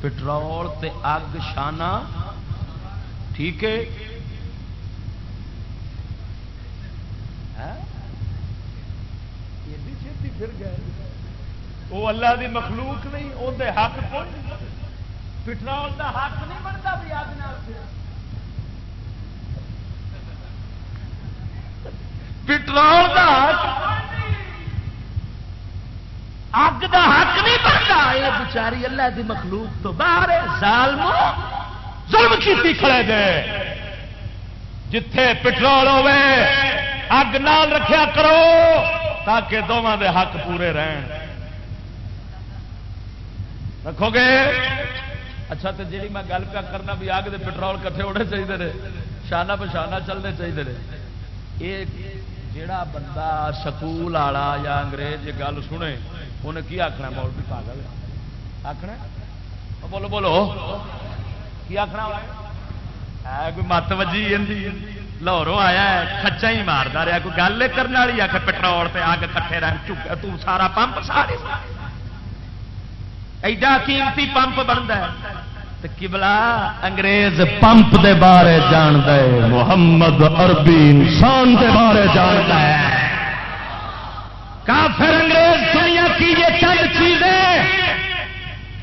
[SPEAKER 2] پٹرول تے اگ شانہ ٹھیک ہے؟ پھر گئے۔ وہ اللہ دی مخلوق نہیں وہ حق پٹرول دا حق نہیں بنتا بھی اگ پٹرول حق اگ دا حق نہیں بنتا۔ یہ بچاری اللہ دی مخلوق تو باہر ظالم ظلم کی کھڑے دے۔ جتھے پٹرول ہوے اگ نال رکھیا کرو تاکہ دونوں دے حق پورے رہن۔ رکھو گے؟ اچھا تو جی میں گل پہ کرنا بھی اگ دے پٹرول کٹھے ہونے چاہیے شانہ پچھانا چلنے چاہیے یہ جڑا بندہ سکول والا یا انگریز یہ گل سنے انہیں کی آخنا مول بھی پاگل آخنا بولو بولو۔ کی آخنا کوئی مت وجی لاہوروں آیا کچا ہی مارتا رہا کوئی گل کرنے والی آخ پٹرول پہ اگ کٹھے رہ چکا تو سارا پمپ سارے ایڈا قیمتی پمپ بنتا ہے۔ کبلا انگریز پمپ دے بارے جان دے محمد عربی انسان دے بارے جان ہے۔ کافر انگریز دنیا کی یہ چند چیزیں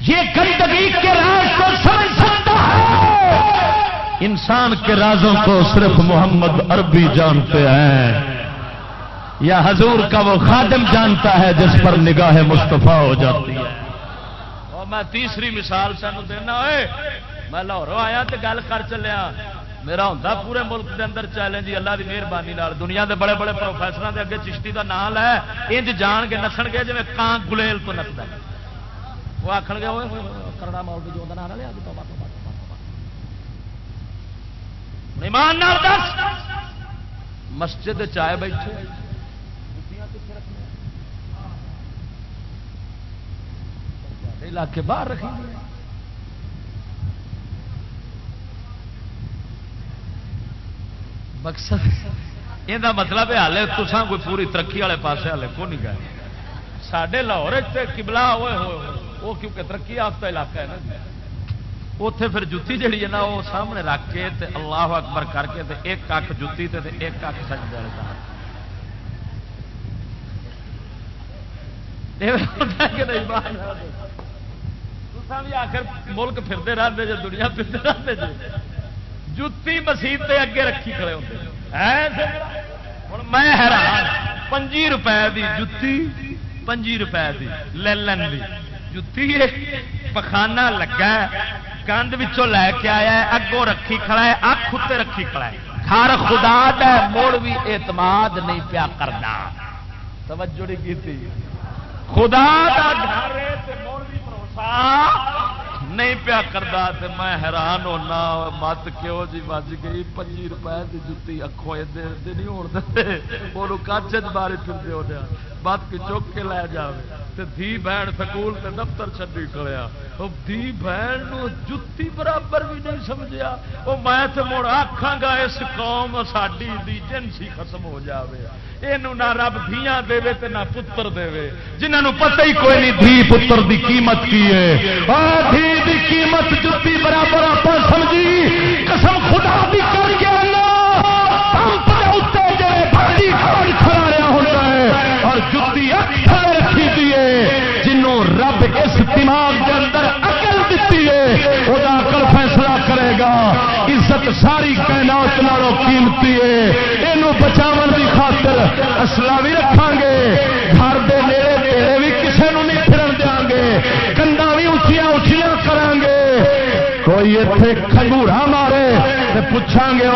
[SPEAKER 2] یہ گندگی کے راز کو سمجھ سکتا ہے۔ انسان کے رازوں کو صرف محمد عربی جانتے ہیں۔ یا حضور کا وہ خادم جانتا ہے جس پر نگاہ مصطفیٰ ہو جاتی ہے۔ اور میں تیسری مثال سانو دینا ہوئے میں لاہوروں آیا تو گل کر چلیا۔ میرا ہوں پورے ملک دے اندر چیلنج جی اللہ کی مہربانی دنیا دے بڑے بڑے پروفیسروں دے اگے چشتی کا نام ہے انج جان گے نسن گے جی کان گلیل تو نستا وہ آخر گے کرنا مول جو نام لیا ایمان دس۔ مسجد چائے بیٹھے۔ علاقے باہر رکھیں مقصد یہ مطلب ہے ہالے تسان کوئی پوری ترقی والے پاس ہالے کو نہیں گئے؟ سڈے لاہور کبلا ہوئے۔ وہ کیونکہ ترقی یافتہ علاقہ ہے نا جی؟ اتے پھر جتی جہی ہے نا، وہ سامنے رکھ کے تے اللہ اکبر کر کے تے ایک کھ جتی تے ایک کھ سج دے بھی آخر ملک پھرتے رہتے جی دنیا پھرتے رہتے جی جتی مسیح تے اگے رکھی کھڑے ہوتے ہوں میں حیران ہاں، پنجی روپئے دی جتی، پنجی روپئے دی لین دی جتی ہے پخانا لگا کندھ لے کے آیا اگوں رکھی کھڑا ہے اک اتنے رکھی کھڑا ہے ہر خدا دا موڑ بھی اعتماد نہیں پیا کرنا توجہ نہیں کی خدا دا گھر موڑ بھی بھروسہ نہیں پیا کرتا تو میں حیران ہونا مت کیوں جی بج گئی پچی روپئے کی جتی اکھوں ادھر نہیں ہو وہ کچھ بارے پھرتے ہو جا بت کے چک کے لے جائے دھی بہن سکول تے دفتر چڈی کھڑیا دھی بہن نو جتی برابر بھی نہیں سمجھا وہ میں تو مڑ آخا گا اس قوم ساری جنسی ختم ہو جاوے۔ یہ نہ رب دیا دے تے نہ پتر دے جنہوں پتہ ہی کوئی نہیں دھی پتر دی قیمت کی ہے۔ دھی دی قیمت جتی برابر آپ سمجھی۔ قسم خدا بھی کر گیا اور جتی رکھی دیے جنوں رب اس دماغ کے اندر اکل دیتی ہے وہ اکل فیصلہ کرے گا۔ عزت ساری کائنات نالوں قیمتی ہے۔ یہ بچاؤ کی خاطر اصلا بھی رکھا گے۔ گھر دے نیڑے تیرے بھی کسی نے نہیں پھرن دیا گے۔ کنڈا بھی اچیا اچیا کریں گے۔ کوئی اتنے کھجورا مارے پوچھا گے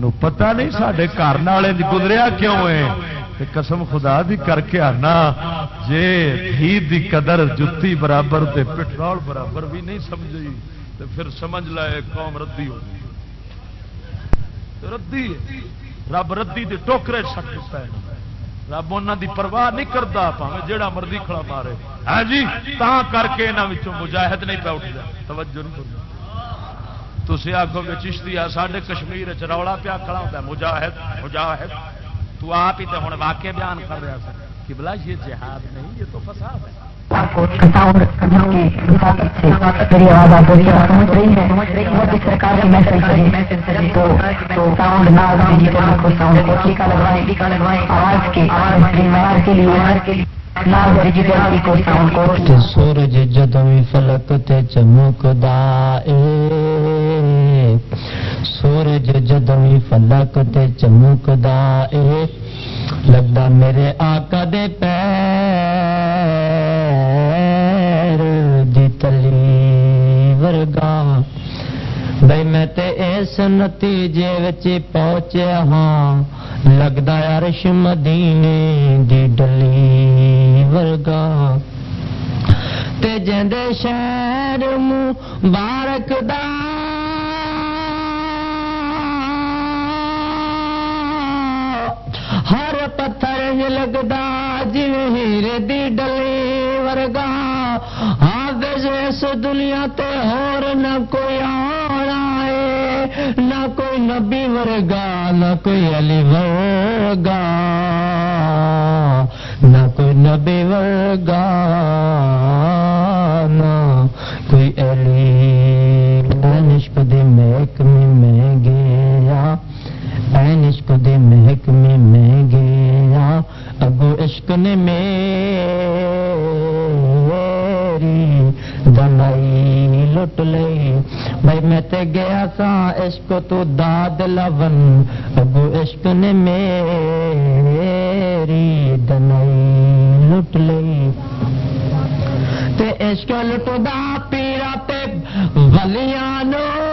[SPEAKER 2] تین پتا نہیں سڈے گھر والے گزریا کیوں ہے؟ قسم خدا دی کر کے آنا جے دھی دی قدر جتی برابر تے پٹرول برابر بھی نہیں سمجھی تو پھر سمجھ لائے قوم ردی ہو ردی رب ردی دے ٹوکرے سکتا ہے۔ رب انہوں دی پرواہ نہیں کرتا پاوے جیڑا مرضی کھڑا مارے۔ ہاں جی۔ تا کر کے یہاں مجاہد نہیں پہ اٹھتا توجہ نہیں کرتا تھی آگوں میں چشتی ہے سارے کشمیر چروڑا پیا کھڑا ہوتا ہے، مجاہد مجاہد۔ تو آپ ہی تو ہوں واقع بیان کر رہا تھا کہ بلا یہ جہاد نہیں، یہ تو فساد ہے۔ سورج جدو فلک تے سورج جدو فلک تے چمکدا اے لگتا میرے آقا دے پیر دی تلی ورگا۔ بھائی میں تے اس نتیجے وچ پہنچیا ہاں لگتا عرش مدینے دی ڈلی ورگا۔ تے جندے شہر مبارک دا پتھر لگتا جی دی ڈلی ورگا۔ اس دنیا تے ہور نہ کوئی آنا ہے، نہ کوئی نبی ورگا، نہ کوئی علی ورگا۔ نہ کوئی نبی ورگا، نہ کوئی علی۔ نشک دی محک میں گیا۔ این عشق دے محک میں میں گیا ابو عشق نے میری دنائی
[SPEAKER 5] لٹ لئی۔ بھائی میں تے گیا سا، عشق تو داد لون۔ اگو عشق نے میری دنائی لٹ لئی۔ تے عشق لٹدا پیرا تے ولیاں نو